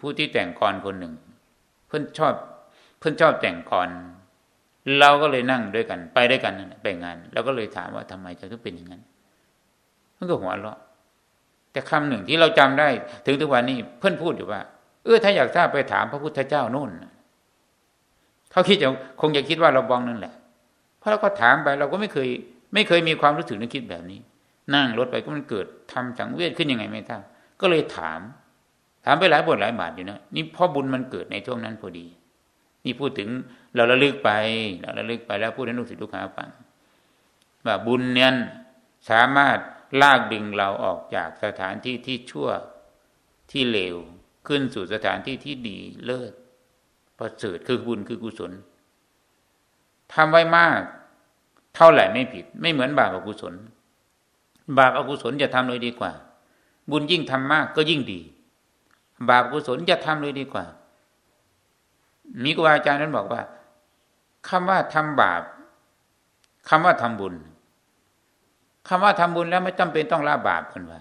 Speaker 1: ผู้ที่แต่งกรคนหนึ่ง เพื่อนชอบ เพื่อนชอบแต่งกรเราก็เลยนั่งด้วยกัน ไปด้วยกันไปงานเราก็เลยถามว่าทำไมจะต้องเป็นอย่างนั้นมันก็หัวเราะ แต่คำหนึ่งที่เราจำได้ ถึงทุกวันนี้เพื่อนพูดอยู่ว่า เออถ้าอยากทราบไปถามพระพุทธเจ้านู่นเขาคิดจะคงจะคิดว่าเราบองนั่นแหละ เพราะเราก็ถามไปเราก็ไม่เคย ไม่เคยมีความรู้สึกนึกคิดแบบนี้ นั่งรถไปก็มันเกิดทำสังเวชขึ้นยังไงไม่ทราบก็เลยถาม ถามไปหลายบทหลายบาทอยู่นะนี่พ่อบุญมันเกิดในช่วงนั้นพอดี นี่พูดถึงเราระลึกไปเราระลึกไปแล้วพูดให้ลูกศิษย์ลูกหาฟังว่าบุญเนี่ยสามารถ ลากดึงเราออกจากสถานที่ที่ชั่วที่เลวขึ้นสู่สถานที่ที่ดีเลิศประเสริฐคือบุญคือกุศลทำไว้มาก เท่าไหร่ไม่ผิด ไม่เหมือนบาปอกุศล บาปอกุศลจะทำเลยดีกว่า บุญยิ่งทำมากก็ยิ่งดี บาปอกุศลจะทำเลยดีกว่า มีครูอาจารย์นั้นบอกว่าคำว่าทำบาปคำว่าทำบุญ คำว่าทำบุญแล้วไม่จำเป็นต้องละบาปคนว่า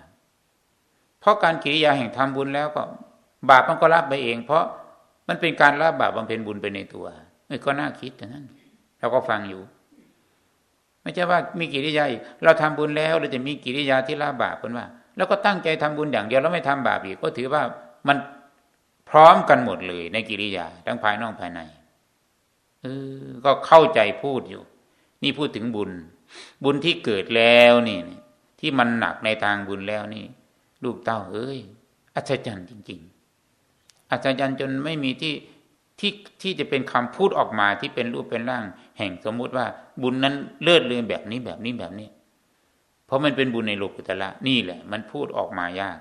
Speaker 1: เพราะการกิริยาแห่งทำบุญแล้วก็ บาปมันก็ละไปเอง เพราะมันเป็นการละบาปบำเพ็ญบุญไปในตัวไม่ก็น่าคิดแต่นั้นเราก็ฟังอยู่ ไม่ใช่ว่ามีกิริยาเราทำบุญแล้วเราจะมีกิริยาที่ละบาปคนว่า แล้วก็ตั้งใจทำบุญอย่างเดียวแล้วไม่ทำบาปอีกก็ถือว่ามันพร้อมกันหมดเลยในกิริยาทั้งภายนอกภายในเออก็เข้าใจพูดอยู่ นี่พูดถึงบุญ บุญที่เกิดแล้วนี่ที่มันหนักในทางบุญแล้วนี่ ลูกเต้าเอ้ยอัศจรรย์จริง ๆอัศจรรย์จนไม่มีที่ที่ที่จะเป็นคำพูดออกมาที่เป็นรูปเป็นร่าง แห่งสมมุติว่า บุญนั้นเลิศเลยแบบนี้แบบนี้แบบนี้ เพราะมันเป็นบุญในโลกุตละนี่แหละ มันพูดออกมายาก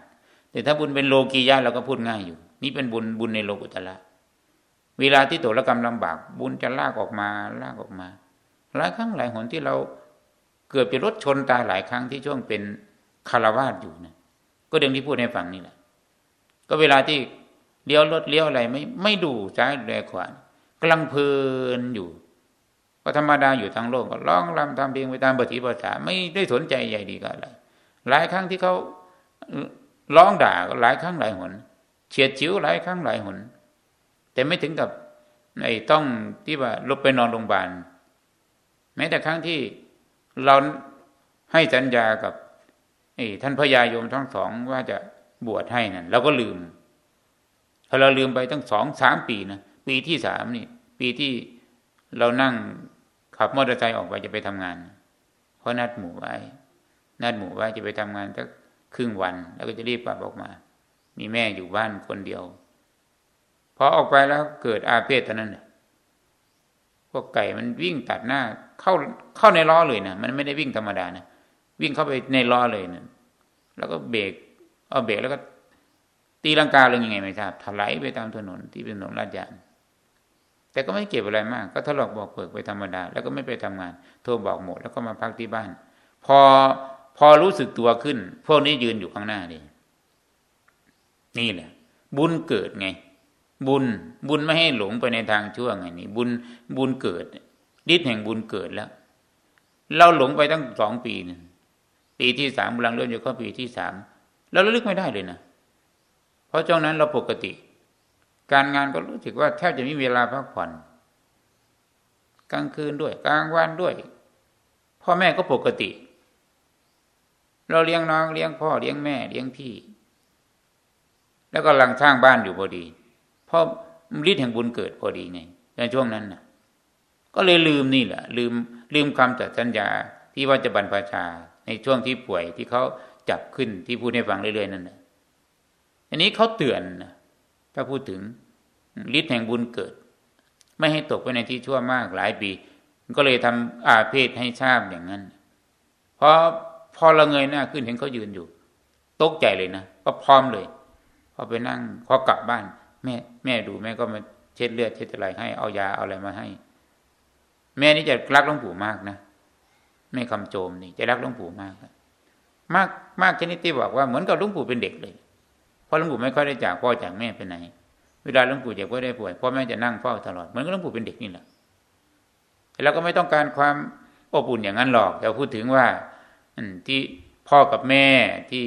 Speaker 1: แต่ถ้าบุญเป็นโลกียะเราก็พูดง่ายอยู่ นี่เป็นบุญบุญในโลกุตละเวลาที่ตัวละกรรมลำบาก บุญจะลากออกมาลากออกมาหลายครั้งหลายหนที่เรา เกือบจะรถชนตายหลายครั้งที่ช่วงเป็นคารวาสอยู่นะก็เรื่องที่พูดให้ฟังนี่แหละ ก็เวลาที่เลี้ยวรถเลี้ยวอะไรไม่ไม่ดูซ้ายแลขวากำลังเพลินอยู่ก็ธรรมดาอยู่ทั้งโลกก็ร้องรำทำเพลงไปตามปฏิปทาไม่ได้สนใจใหญ่ดีก็อะไรหลายครั้งที่เขาร้องด่าก็หลายครั้งหลายหนเฉียดฉิวหลายครั้งหลายหน แต่ไม่ถึงกับไอ้ต้องที่ว่าลบไปนอนโรงพยาบาลแม้แต่ครั้งที่ เราให้สัญญากับท่านพญายมทั้งสองว่าจะบวชให้นั่นเราก็ลืมพอเราลืมไปตั้งสองสามปีนะปีที่สามนี่ ปีที่เรานั่งขับมอเตอร์ไซค์ออกไปจะไปทำงานเพราะนัดหมู่ไว้นัดหมู่ไว้จะไปทำงานสักครึ่งวัน แล้วก็จะรีบกลับออกมา มีแม่อยู่บ้านคนเดียวพอออกไปแล้วเกิดอาเพศเท่านั้น พวกไก่มันวิ่งตัดหน้า เข้าเข้าในล้อเลยนะมันไม่ได้วิ่งธรรมดานะวิ่งเข้าไปในล้อเลยนะแล้วก็เบรกเอาเบรกแล้วก็ ตีลังกาเลยยังไงไม่ทราบถลายไปตามถนนที่เป็นถนนลาดยางแต่ก็ไม่เก็บอะไรมาก ก็ถลอกบอกเปิดไปธรรมดา แล้วก็ไม่ไปทำงาน โทรบอกหมด แล้วก็มาพักที่บ้าน พอพอรู้สึกตัวขึ้น พวกนี้ยืนอยู่ข้างหน้าดินี่แหละ บุญเกิดไง บุญบุญไม่ให้หลงไปในทางชั่วไงนี่บุญบุญเกิดฤทธิ์แห่งบุญเกิดแล้ว เราหลงไปตั้งสองปีนึงปีที่สามกำลังเริ่มจะเข้าปีที่สามเราระลึกไม่ได้เลยนะเพราะช่วงนั้นเราปกติ การงานก็รู้สึกว่าแทบจะไมีเวลาพักผ่อนกลางคืนด้วย กลางวันด้วย พ่อแม่ก็ปกติ เราเลี้ยงน้องเลี้ยงพ่อเลี้ยงแม่เลี้ยงพี่ แล้วก็กำลังสร้างบ้านอยู่พอดี เพราะฤทธิ์แห่งบุญเกิดพอดีไงในช่วงนั้นนะก็เลยลืมนี่แหละ ลืมลืมคำตัดสัญญาที่ว่าจะบรรพชา ในช่วงที่ป่วยที่เขาจับขึ้นที่พูดให้ฟังเรื่อยๆนั่นนะอันนี้เขาเตือนนะถ้าพูดถึงฤทธิ์แห่งบุญเกิด ไม่ให้ตกไปในที่ชั่วมากหลายปีก็เลยทำอาเพศให้ทราบอย่างนั้นเพราะพอเราเงยหน้าขึ้นเห็นเขายืนอยู่ ตกใจเลยนะก็พร้อมเลย พอไปนั่งพอกลับบ้าน แม่ แม่ดูแม่ก็มาเช็ดเลือดเช็ดอะไรให้ เอายาเอาอะไรมาให้ แม่นี่จะรักหลวงปู่มากนะแม่คำโจมนี่จะรักหลวงปู่มากมากมากชนิดที่บอกว่าเหมือนกับหลวงปู่เป็นเด็กเลยเพราะหลวงปู่ไม่ค่อยได้จากพ่อจากแม่ไปไหน เวลาหลวงปู่เจ็บก็ได้ป่วยพ่อแม่จะนั่งเฝ้าตลอดเหมือนกับหลวงปู่เป็นเด็กนี่แหละแต่เราก็ไม่ต้องการความอบอุ่นอย่างนั้นหรอกเราพูดถึงว่าที่พ่อกับแม่ที่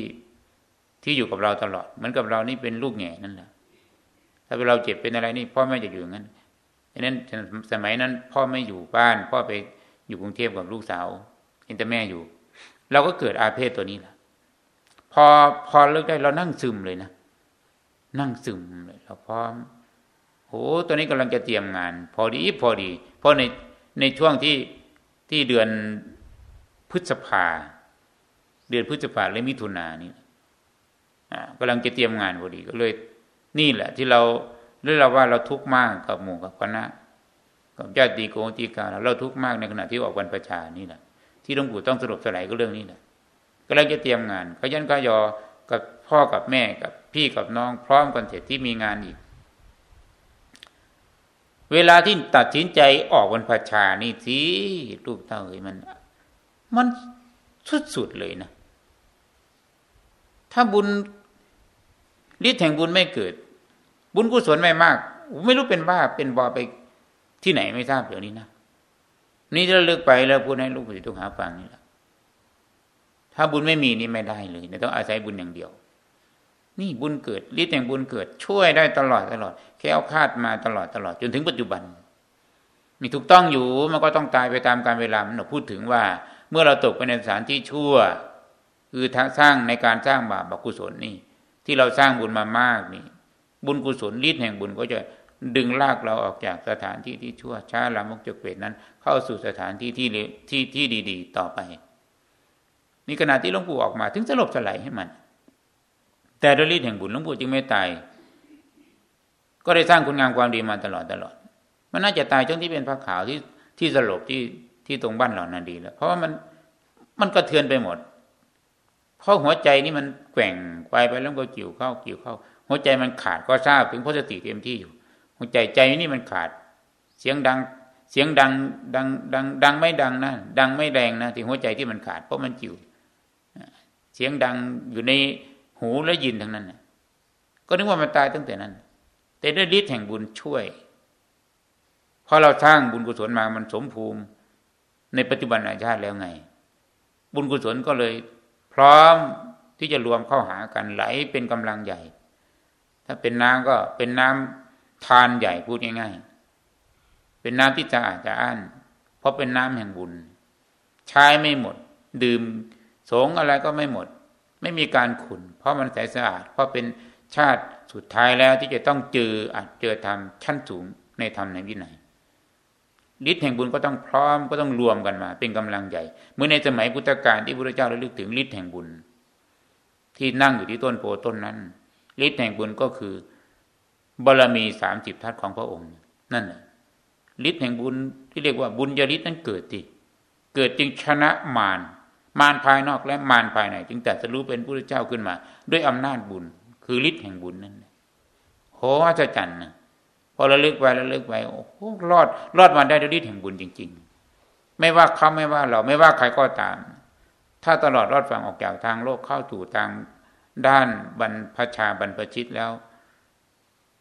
Speaker 1: ที่อยู่กับเราตลอด เหมือนกับเรานี่เป็นลูกแง่นั่นแหละ ถ้าเราเจ็บเป็นอะไรนี่พ่อแม่จะอยู่อย่างนั้นดังนั้นสมัยนั้น พ่อไม่อยู่บ้าน พ่อไปอยู่กรุงเทพกับลูกสาวเห็นแต่แม่อยู่ เราก็เกิดอาเพศตัวนี้แหละพอพอเลิกได้เรานั่งซึมเลยนะนั่งซึมเลยเราพร้อมโอ้ตัวนี้กำลังจะเตรียมงาน พอดีพอดี เพราะในในช่วงที่ที่เดือนพฤษภา เดือนพฤษภาและมิถุนานี่กำลังจะเตรียมงานพอดีก็เลย นี่แหละที่เราเรื่องเราว่าเราทุกข์มากกับหมู่กับคณะกับญาติโกติกาเราทุกข์มากในขณะที่ออกวันประชานี่แหละที่หลวงปู่ต้องสรุปสลายก็เรื่องนี้แหละก็เลยจะเตรียมงานขยันขยอกับพ่อกับแม่กับพี่กับน้องพร้อมกันเสร็จที่มีงานอีก เวลาที่ตัดสินใจออกวันประชานี่สิลูกเต้าเฮ้ยมัน มันสุดๆเลยนะ ถ้าบุญ ฤทธิ์แห่งบุญไม่เกิด บุญกุศลไม่มาก ไม่รู้เป็นบ้าเป็นบอไปที่ไหนไม่ทราบเดี๋ยวนี้นะนี่จะเลือกไปแล้วพูดให้ลูกศิษย์ทุกหาฟังนี่แหละถ้าบุญไม่มีนี่ไม่ได้เลยต้องอาศัยบุญอย่างเดียว นี่บุญเกิดฤทธิ์แห่งบุญเกิด ช่วยได้ตลอดตลอดแค่เอาคาดมาตลอดตลอดจนถึงปัจจุบัน มีถูกต้องอยู่มันก็ต้องตายไปตามการเวลามันพูดถึงว่า เมื่อเราตกไปในสถานที่ชั่ว คือทั้งสร้างในการสร้างบาปบกุศลนี่ ที่เราสร้างบุญมามากนี่ บุญกุศลฤทธิ์แห่งบุญก็จะดึงลากเราออกจากสถานที่ที่ชั่วช้าลามกจกเวทนั้น เข้าสู่สถานที่ที่ที่ที่ดี ๆ ต่อไปนี่ขณะที่หลวงปู่ออกมา ถึงสลบสลายให้มัน แต่ด้วยฤทธิ์แห่งบุญหลวงปู่จึงไม่ตาย ก็ได้สร้างคุณงามความดีมาตลอดตลอด มันน่าจะตายช่วงที่เป็นพระขาวที่ที่สลบที่ที่ตรงบ้านเหล่านั้นดีแล้ว เพราะว่ามันมันกระเทือนไปหมด เพราะหัวใจนี่มันแกว่งไปไปแล้วก็กิ่วเข้ากิ่วเข้า หัวใจมันขาดก็ทราบถึงพระสติเต็มที่อยู่ หัวใจใจนี่มันขาด เสียงดังเสียงดังดังดัง ดังไม่ดังนะดังไม่แรงนะที่หัวใจที่มันขาด เพราะมันจิ๋วเสียงดังอยู่ในหูและยินทั้งนั้นก็นึกว่ามันตายตั้งแต่นั้น แต่ด้วยฤทธิ์แห่งบุญช่วยพอเราสร้างบุญกุศลมามันสมภูมิ ในปัจจุบันอาชาติแล้วไง บุญกุศลก็เลย พร้อมที่จะรวมเข้าหากันไหลเป็นกำลังใหญ่ ถ้าเป็นน้ำก็เป็นน้ำทานใหญ่พูดง่ายๆ เป็นน้ำที่สะอาดจะอั้นเพราะเป็นน้ำแห่งบุญ ใช้ไม่หมด ดื่มสงอะไรก็ไม่หมด ไม่มีการขุน เพราะมันใสสะอาด เพราะเป็นชาติสุดท้ายแล้วที่จะต้องเจออาจเจอธรรมชั้นสูงในธรรมในวินัย ฤทธิ์แห่งบุญก็ต้องพร้อมก็ต้องรวมกันมา เป็นกำลังใหญ่เมื่อในสมัยพุทธกาลที่พระเจ้าระลึกถึงฤทธิ์แห่งบุญ ที่นั่งอยู่ที่ต้นโพต้นนั้นฤทธิ์แห่งบุญก็คือบารมีสามสิบทัศของพระองค์ นั่นแหละฤทธิ์แห่งบุญที่เรียกว่าบุญญาฤทธิ์นั้นเกิดที่เกิดจึงชนะมารมารภายนอกและมารภายใน จึงแต่จะรู้เป็นพระเจ้าขึ้นมา ด้วยอำนาจบุญ คือฤทธิ์แห่งบุญนั่นโหอาจารย์นะ อระลึกไประลึกไปโอ้โหรอดรอดมาได้ด้วยฤทธิ์แห่งบุญจริง ๆ ไม่ว่าเขาไม่ว่าเราไม่ว่าใครก็ตาม ถ้าตลอดรอดฝั่งออกจากทางโลกเข้าสู่ทางด้านบรรพชาบรรพชิตแล้ว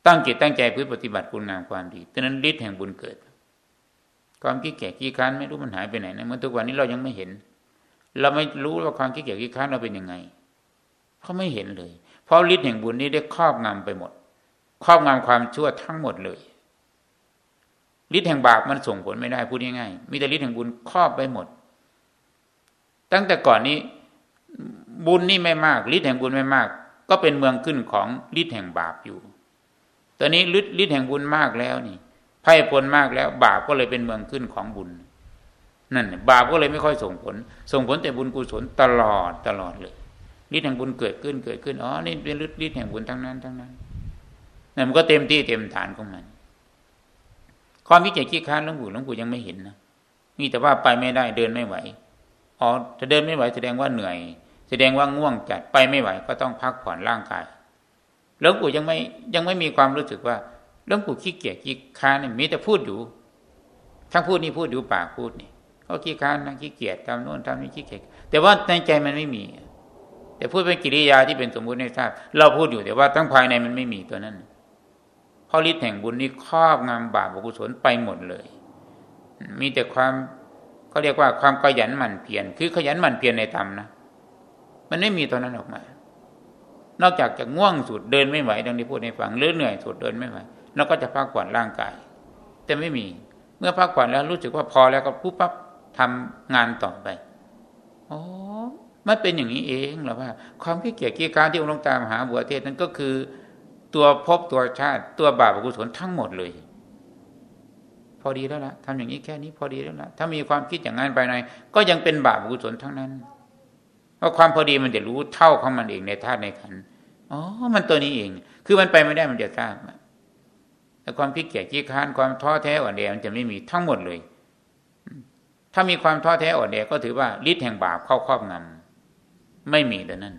Speaker 1: ตั้งจิตตั้งใจพื้นปฏิบัติคุณงามความดีดังนั้นฤทธิ์แห่งบุญเกิด ความขี้เกียจขี้ค้านไม่รู้มันหายไปไหนนะเมื่อทุกวันนี้เรายังไม่เห็น เราไม่รู้ว่าความขี้เกียจขี้ค้านเราเป็นยังไงเขาไม่เห็นเลย เพราะฤทธิ์แห่งบุญนี้ได้ครอบงำไปหมด ครอบงำความชั่วทั้งหมดเลยฤทธิ์แห่งบาปมันส่งผลไม่ได้พูดง่ายๆมีแต่ฤทธิ์แห่งบุญครอบไปหมด ตั้งแต่ก่อนนี้บุญนี่ไม่มากฤทธิ์แห่งบุญไม่มาก ก็เป็นเมืองขึ้นของฤทธิ์แห่งบาปอยู่ ตอนนี้ฤทธิ์แห่งบุญมากแล้วนี่ไพ่ผลมากแล้ว บาปก็เลยเป็นเมืองขึ้นของบุญ นั่นบาปก็เลยไม่ค่อยส่งผล ส่งผลแต่บุญกุศลตลอดตลอดเลยฤทธิ์แห่งบุญเกิดขึ้นเกิดขึ้นอ๋อนี่เป็นฤทธิ์แห่งบุญทั้งนั้นทั้งนั้น นั่นมันก็เต็มที่เต็มฐานของมัน ความวิจัยขี้ค้านหลวงปู่หลวงปู่ยังไม่เห็นนะนี่แต่ว่าไปไม่ได้เดินไม่ไหวอ๋อถ้าเดินไม่ไหวแสดงว่าเหนื่อย แสดงว่าง่วงจัดไปไม่ไหว ก็ต้องพักผ่อนร่างกายหลวงปู่ยังไม่ยังไม่มีความรู้สึกว่าหลวงปู่ขี้เกียจขี้ค้านนี่มีแต่พูดอยู่ทั้งพูดนี่พูดอยู่ปากพูดนี่เขาขี้ค้านนะขี้เกียจทำโน่นทำนี่ขี้เกียจแต่ว่าในใจมันไม่มี แต่พูดเป็นกิริยาที่เป็นสมมุติในทราบเราพูดอยู่แต่ว่าทั้งภายในมันไม่มีตัวนั้น เพราะฤทธิ์แห่งบุญนี้ครอบงำบาปบุกุศลไปหมดเลย มีแต่ความเขาเรียกว่าความขยันหมั่นเพียรคือขยันหมั่นเพียรในธรรมนะมันไม่มีตัวนั้นออกมา นอกจากจะง่วงสุดเดินไม่ไหวดังที่พูดให้ฟังหรือเหนื่อยสุดเดินไม่ไหวเราก็จะพักผ่อนร่างกาย แต่ไม่มีเมื่อพักผ่อนแล้วรู้สึกว่าพอแล้วก็ปุ๊บปั๊บทำงานต่อไปอ๋อมันเป็นอย่างนี้เองหรอว่า ความขี้เกียจขี้การที่องค์ลงตามหาบัวเทศนั้นก็คือ ตัวพบตัวชาติ ตัวบาปอกุศลทั้งหมดเลย พอดีแล้วละทำอย่างนี้แค่นี้พอดีแล้วละถ้ามีความคิดอย่างนั้นไปในก็ยังเป็นบาปอกุศลทั้งนั้นพราะความพอดีมันจะรู้เท่าของมันเองในธาตุในขันอ๋อมันตัวนี้เอง คือมันไปไม่ได้มันจะทราบแต่ความพิเกียจขี้ค้านความท้อแท้อ่อนแอมันจะไม่มีทั้งหมดเลย ถ้ามีความท้อแท้อ่อนแอก็ถือว่าฤทธิ์แห่งบาปเข้าครอบงำไม่มีแต่นั้น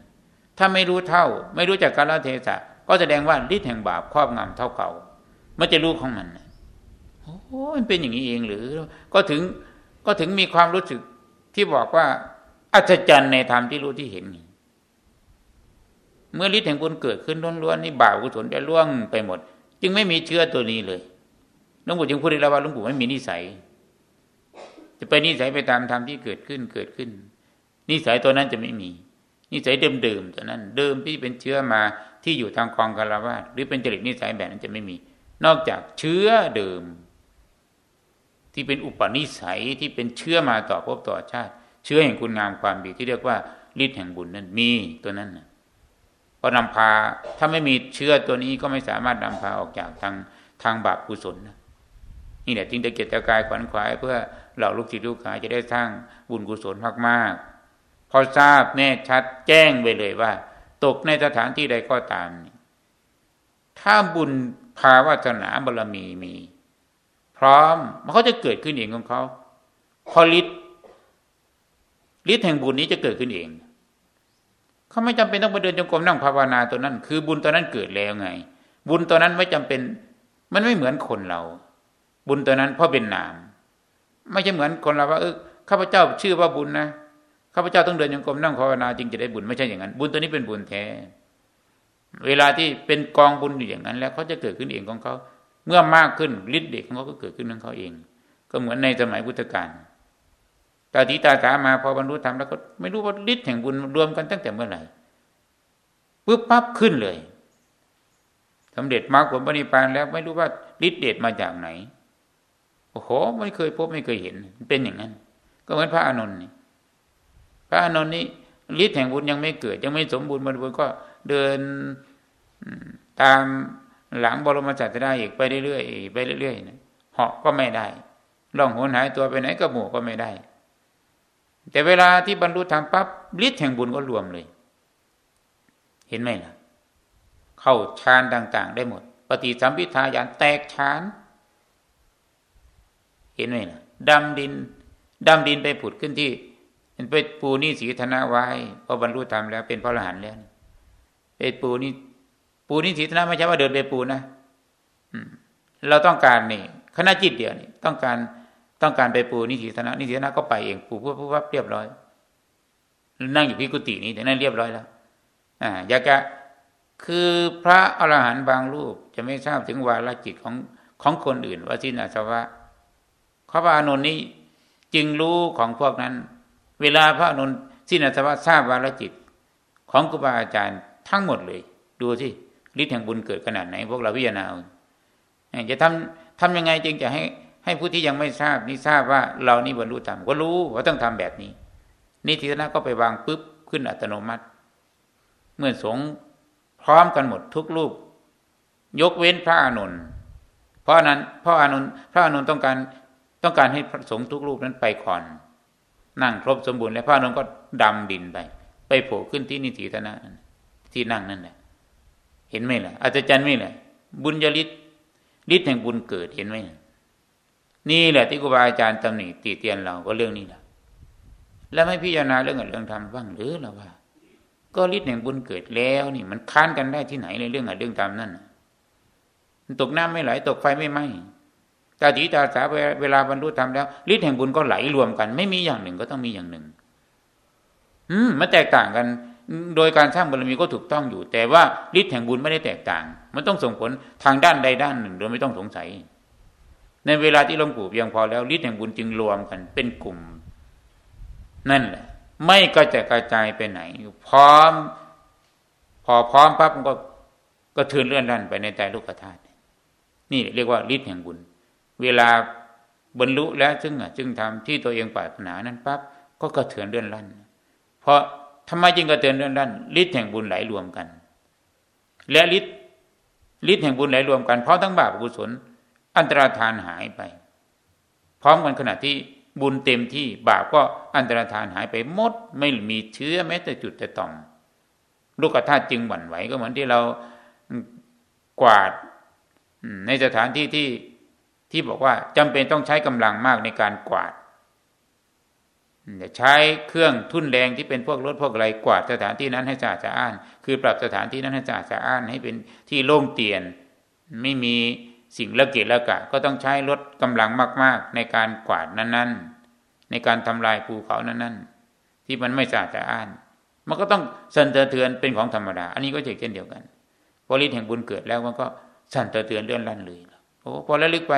Speaker 1: ถ้าไม่รู้เท่า ไม่รู้จักกาลเทศะ ก็แสดงว่าฤทธิ์แห่งบาปครอบงำเท่าเก่า มันจะรู้ของมันโอ้มันเป็นอย่างนี้เองหรือ ก็ถึงก็ถึงมีความรู้สึกที่บอกว่า อัศจรรย์ในธรรมที่รู้ที่เห็น เมื่อฤทธิ์แห่งบุญเกิดขึ้นล้วนๆนี่บาปกุศลจะล่วงไปหมด จึงไม่มีเชื้อตัวนี้เลยหลวงปู่จึงพูดได้แล้วว่าหลวงปู่ไม่มีนิสัย จะไปนิสัยไปตามธรรมที่เกิดขึ้นเกิดขึ้น นิสัยตัวนั้นจะไม่มี นิสัยเดิมๆตัวนั้น เดิมที่เป็นเชื้อมา ที่อยู่ทางกองคารวะหรือเป็นจริตนิสัยแบบนั้นจะไม่มี นอกจากเชื้อเดิม ที่เป็นอุปนิสัยที่เป็นเชื้อมาต่อภพต่อชาติ เชื้อแห่งคุณงามความดีที่เรียกว่าฤทธิ์แห่งบุญนั้นมีตัวนั้นนะพอนำพาถ้าไม่มีเชื้อตัวนี้ก็ไม่สามารถนำพาออกจากทางทางบาปกุศลนะนี่แหละจึงจะเกียรติกายขวัญขวาย เพื่อเหล่าลูกศิษย์ลูกหาจะได้สร้างบุญกุศลมากมากพอทราบแน่ชัดแจ้งไปเลยว่า ตกในสถานที่ใดก็ตาม ถ้าบุญภาวาสนาบารมีมี พร้อมมันก็จะเกิดขึ้นเองของเขาพอฤทธิฤทธิ์แห่งบุญนี้จะเกิดขึ้นเอง เขาไม่จำเป็นต้องไปเดินจงกรมนั่งภาวนาตัวนั้น คือบุญตัวนั้นเกิดแล้วไง บุญตัวนั้นไม่จำเป็น มันไม่เหมือนคนเรา บุญตัวนั้นเพราะเป็นนาม ไม่ใช่เหมือนคนเราว่าเออข้าพเจ้าชื่อว่าบุญนะ ข้าพเจ้าต้องเดินจงกรมนั่งภาวนาจึงจะได้บุญไม่ใช่อย่างนั้น บุญตัวนี้เป็นบุญแท้ เวลาที่เป็นกองบุญอยู่อย่างนั้น แล้วเขาจะเกิดขึ้นเองของเขา เมื่อมากขึ้นฤทธิ์เด็กของเขาก็เกิดขึ้นของเขาเอง ก็เหมือนในสมัยพุทธกาลตาตีตาสามาพอบรรลุธรรมแล้วก็ไม่รู้ว่าฤทธิ์แห่งบุญรวมกันตั้งแต่เมื่อไหร่ปุ๊บปั๊บขึ้นเลยสำเร็จมรรคผลปณิพานแล้วไม่รู้ว่าฤทธิ์เดชมาจากไหนโอ้โหไม่เคยพบไม่เคยเห็น เป็นอย่างนั้น ก็เหมือนพระอานนท์นี่ พระอานนท์นี่ฤทธิ์แห่งบุญยังไม่เกิด ยังไม่สมบูรณ์บริบูรณ์ก็เดินตามหลังบรมศาสดาอีกไปเรื่อยๆไปเรื่อยๆเหาะก็ไม่ได้ล่องหนหายตัวไปไหนก็หมู่ก็ไม่ได้ แต่เวลาที่บรรลุธรรมปั๊บฤทธิ์แห่งบุญก็รวมเลย เห็นไหมล่ะ เข้าฌานต่าง ๆ ได้หมด ปฏิสัมพิทายานแตกฌานเห็นไหมล่ะดำดินดำดินไปผุดขึ้นที่ เป็นไปปูนี่สีธนาไว้พอบรรลุธรรมแล้ว เป็นพระอรหันต์แล้วไปปูนี่ปูนี่สีธนาไม่ใช่ว่าเดินไปปูนะเราต้องการนี่คณะจิตเดียวนี่ต้องการต้องการไปปูนิสิธนะนิสิธนะก็ไปเองปูปุ๊บปุ๊บเรียบร้อย นั่งอยู่ที่กุฏินี้แต่นั้นเรียบร้อยแล้ว อ่าอยากจะคือพระอรหันต์บางรูป จะไม่ทราบถึงวาลจิตของของคนอื่น ว่าสิ้นอาสวะพระอานนท์นี้จึงรู้ของพวกนั้น เวลาพระอานนท์สิ้นอาสวะทราบวาลจิต ของครูบาอาจารย์ทั้งหมดเลย ดูสิฤทธิ์แห่งบุญเกิดขนาดไหน พวกเราพิจารณาจะทำทำยังไงจึงจะให้ให้ผู้ที่ยังไม่ทราบนี่ทราบว่าเรานี่บรรลุธรรมก็รู้ว่าต้องทำแบบนี้นิตินะก็ไปวางปุ๊บขึ้นอัตโนมัติ เมื่อสงพร้อมกันหมดทุกรูป ยกเว้นพระอานนท์เพราะนั้นพระอานนท์พระอานนท์ต้องการต้องการให้พระสงฆ์ทุกรูปนั้นไปก่อน นั่งครบสมบูรณ์แล้วพระอานนท์ก็ดำดินไป ไปโผล่ขึ้นที่นิตินะที่นั่งนั่นแหละเห็นไหมล่ะอาจารย์ไม่ล่ะบุญญาลิศฤทธิ์แห่งบุญเกิดเห็นไหมนี่แหละที่ครูบาอาจารย์ตำหนิตีเตียนเราก็เรื่องนี้แหละแล้วไม่พิจารณาเรื่องเรื่องธรรมบ้างหรือเราว่า ก็ฤทธิ์แห่งบุญเกิดแล้วนี่มันค้านกันได้ที่ไหนในเรื่องอะไรเรื่องธรรมนั่นตกน้ำไม่ไหลตกไฟไม่ไหม้ ตาตีตาสาเวลาบรรลุธรรมแล้วฤทธิ์แห่งบุญก็ไหลรวมกัน ไม่มีอย่างหนึ่งก็ต้องมีอย่างหนึ่ง อืมมันแตกต่างกัน โดยการสร้างบารมีก็ถูกต้องอยู่ แต่ว่าฤทธิ์แห่งบุญไม่ได้แตกต่าง มันต้องส่งผลทางด้านใดด้านหนึ่งโดยไม่ต้องสงสัย ในเวลาที่หลวงปู่เพียงพอแล้วฤทธิ์แห่งบุญจึงรวมกัน เป็นกลุ่ม นั่นแหละ ไม่ก็จะกระจายไปไหน พร้อม พอพร้อมปั๊บมันก็ก็ทือนเลื่อนลั่นไปในใจลูกธาตุนี่เรียกว่าฤทธิ์แห่งบุญ เวลาบรรลุแล้วจึงจึงทำที่ตัวเองปรารถนานั้นปั๊บก็กระเทือนเลื่อนลั่น เพราะทำไมจึงกระเทือนเลื่อนลั่นฤทธิ์แห่งบุญไหลรวมกัน และฤทธิ์ฤทธิ์แห่งบุญไหลรวมกันเพราะทั้งบาปกุศล อันตรธานหายไป พร้อมกันขณะที่บุญเต็มที่บาปก็อันตรธานหายไปหมด ไม่มีเชื้อแม้แต่จุดแต่ต่อมลูกธาตุจึงหวั่นไหวก็เหมือนที่เรากวาดในสถานที่ที่ ที่บอกว่าจำเป็นต้องใช้กำลังมากในการกวาดใช้เครื่องทุ่นแรงที่เป็นพวกรถพวกอะไรกวาดสถานที่นั้นให้สะอาดสะอ้าน คือปรับสถานที่นั้นให้สะอาดสะอ้าน ให้เป็นที่โล่งเตียน ไม่มีสิ่งละเกะละกะ ก็ต้องใช้ลดกำลังมาก ๆ ในการกวาดนั้น ๆ ในการทำลายภูเขานั้น ๆ ที่มันไม่สะอาดสะอ้าน มันก็ต้องสั่นเทือนเป็นของธรรมดา อันนี้ก็เช่นเดียวกันพอฤทธิ์แห่งบุญเกิดแล้วมันก็สั่นเทือนเลื่อนลั่นเลย โอ้พอระลึกไป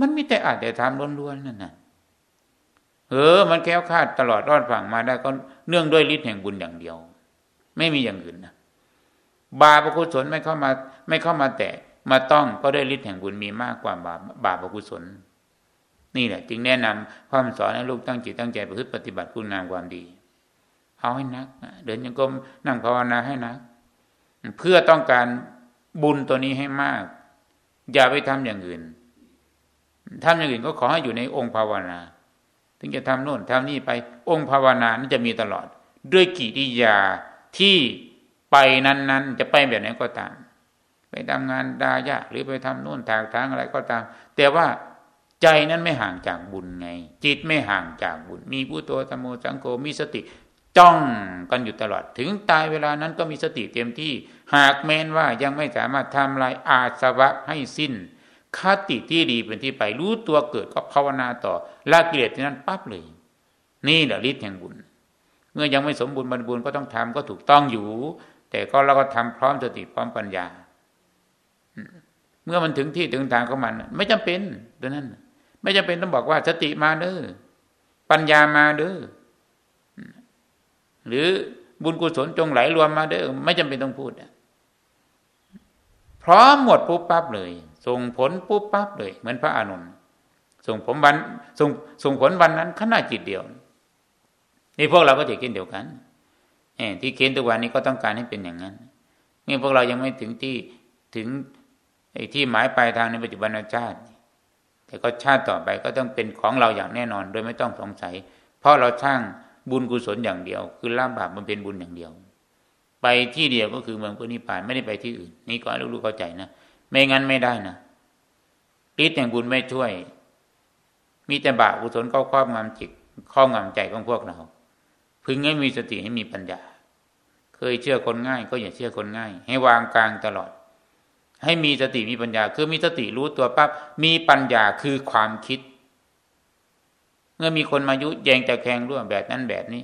Speaker 1: มันมีแต่อาจแต่ทำล้วนๆนั่นน่ะเออ มันแค้วคาดตลอดรอดฝั่งมาได้ก็เนื่องด้วยฤทธิ์แห่งบุญอย่างเดียว ไม่มีอย่างอื่นนะบาปกุศลไม่เข้ามา ไม่เข้ามาแตะมาต้องก็ได้ฤทธิ์แห่งบุญมีมากกว่าบาปบาปกุศล นี่แหละ จึงแนะนำความสอนให้ลูกตั้งจิตตั้งใจประพฤติปฏิบัติคุณงามความดี เอาให้นักเดินยังกรมนั่งภาวนาให้นัก เพื่อต้องการบุญตัวนี้ให้มาก อย่าไปทำอย่างอื่นทำอย่างอื่นก็ขอให้อยู่ในองค์ภาวนา ถึงจะทำโน่นทำนี่ไป องค์ภาวนานั้นจะมีตลอด ด้วยกิริยาที่ไปนั้น ๆ จะไปแบบไหนก็ตาม ไปทำงานดายะหรือไปทำนู่นถากทางอะไรก็ตาม แต่ว่าใจนั้นไม่ห่างจากบุญไง จิตไม่ห่างจากบุญ มีผู้ตัวธรรมสังโฆมีสติจ้องกันอยู่ตลอด ถึงตายเวลานั้นก็มีสติเต็มที่ หากแม้นว่ายังไม่สามารถทำลายอาสวะให้สิ้นคติที่ดีเป็นที่ไปรู้ตัวเกิดก็ภาวนาต่อละกิเลสที่นั้นปั๊บเลย นี่แหละฤทธิ์แห่งบุญ เมื่อยังไม่สมบูรณ์บรรบูรณ์ก็ต้องทำก็ถูกต้องอยู่ แต่ก็เราก็ทำพร้อมสติพร้อมปัญญา เมื่อมันถึงที่ถึงทางของมัน ไม่จำเป็นตัวนั้น ไม่จำเป็นต้องบอกว่าสติมาเด้อปัญญามาเด้อหรือบุญกุศลจงไหลรวมมาเด้อไม่จำเป็นต้องพูด พร้อมหมดปุ๊บปั๊บเลย ส่งผลปุ๊บปั๊บเลย เหมือนพระอานนท์ส่งผมวันส่งส่งผลวันนั้นขณะจิตเดียวนี่พวกเราก็จะกินเดียวกันที่เค้นทุกวันนี้ก็ต้องการให้เป็นอย่างนั้นนี่พวกเรายังไม่ถึงที่ถึงอที่หมายปลายทางในปัจจุบันชาติ แต่ก็ชาติต่อไปก็ต้องเป็นของเราอย่างแน่นอน โดยไม่ต้องสงสัย เพราะเราสร้างบุญกุศลอย่างเดียว คือละบาปมันเป็นบุญอย่างเดียว ไปที่เดียวก็คือเมืองพุนิพานไม่ได้ไปที่อื่น นี่ก็ลูกๆเข้าใจนะไม่งั้นไม่ได้นะฤทธิ์แห่งบุญไม่ช่วย มีแต่บาปกุศลเข้าครอบงำจิตครอบงำใจของพวกเรา พึงให้มีสติให้มีปัญญา เคยเชื่อคนง่าย ก็อย่าเชื่อคนง่าย ให้วางกลางตลอด ให้มีสติมีปัญญา คือมีสติรู้ตัวปั๊บมีปัญญาคือความคิด เมื่อมีคนมายุแยงแต่แข่งร่วมแบบนั้นแบบนี้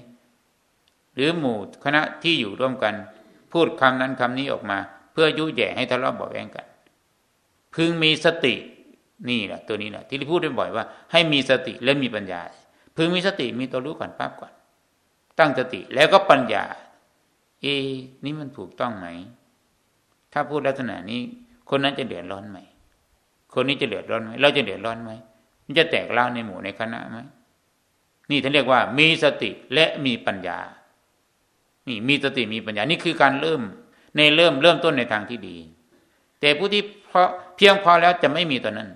Speaker 1: หรือหมู่คณะที่อยู่ร่วมกัน พูดคำนั้นคำนี้ออกมา เพื่อยุแย่ให้ทะเลาะเบาแวงกัน พึงมีสตินี่แหละตัวนี้แหละที่พูดบ่อยว่า ให้มีสติและมีปัญญา พึงมีสติมีตัวรู้ก่อนปั๊บก่อน ตั้งสติแล้วก็ปัญญา เอ นี่มันถูกต้องไหม ถ้าพูดลักษณะนี้ คนนั้นจะเดือดร้อนไหม คนนี้จะเดือดร้อนไหมเราจะเดือดร้อนไหมมันจะแตกเล่าในหมู่ในคณะไหมนี่ท่านเรียกว่า มีสติและมีปัญญา นี่มีสติมีปัญญานี่คือการเริ่มในเริ่มเริ่มต้นในทางที่ดี แต่ผู้ที่เพราะเพียงพอแล้วจะไม่มีตัวนั้น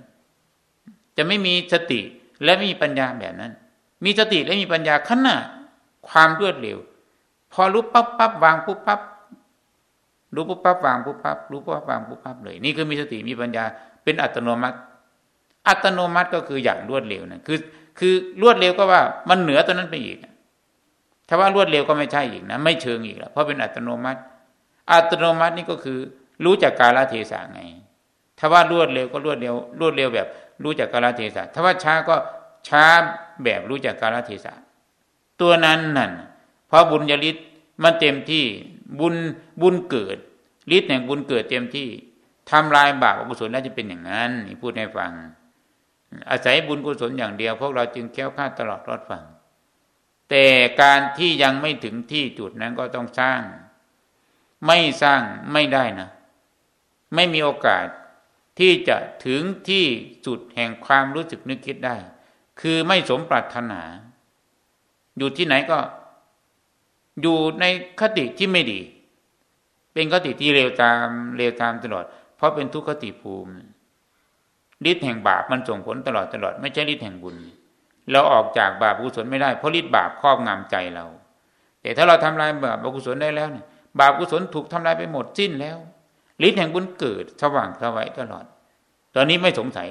Speaker 1: จะไม่มีสติและไม่มีปัญญาแบบนั้น มีสติและมีปัญญาขณะความรวดเร็ว พอรู้ปั๊บปั๊บวางปุ๊บปั๊บรู้ปุ๊บปั๊บวางปุ๊บปั๊บรู้ปุ๊บปั๊บวางปุ๊บปั๊บเลย นี่คือมีสติมีปัญญาเป็นอัตโนมัติ อัตโนมัติก็คืออย่างรวดเร็วนะคือ คือรวดเร็วก็ว่ามันเหนือตัวนั้นไปอีก ถ้าว่ารวดเร็วก็ไม่ใช่อีกนะ ไม่เชิงอีกแล้วเพราะเป็นอัตโนมัติ อัตโนมัตินี่ก็คือ รู้จักกาลเทศะไง ถ้าว่ารวดเร็วก็รวดเร็ว รวดเร็วแบบ รู้จักกาลเทศะถ้าว่าช้าก็ช้าแบบรู้จักกาลเทศะตัวนั้นนั่นเพราะบุญญาลิศมันเต็มที่บุญบุญเกิดฤทธิ์แห่งบุญเกิดเต็มที่ทำลายบาปอกุศลน่าจะเป็นอย่างนั้นพูดให้ฟัง อาศัยบุญกุศลอย่างเดียว พวกเราจึงแก้วข้าตลอดรอดฟัง แต่การที่ยังไม่ถึงที่จุดนั้นก็ต้องสร้าง ไม่สร้างไม่ได้นะ ไม่มีโอกาสที่จะถึงที่สุดแห่งความรู้สึกนึกคิดได้ คือไม่สมปรารถนา อยู่ที่ไหนก็ อยู่ในคติที่ไม่ดี เป็นคติที่เร็วตามเร็วตามตลอด เพราะเป็นทุกขติภูมิฤทธิ์แห่งบาปมันส่งผลตลอดตลอด ไม่ใช่ฤทธิ์แห่งบุญ เราออกจากบาปกุศลไม่ได้เพราะฤทธิ์บาปครอบงำใจเรา แต่ถ้าเราทำลายบาปกุศลได้แล้วเนี่ยบาปกุศลถูกทำลายไปหมดสิ้นแล้วฤทธิ์แห่งบุญเกิดสว่างสวัยตลอด ตอนนี้ไม่สงสัย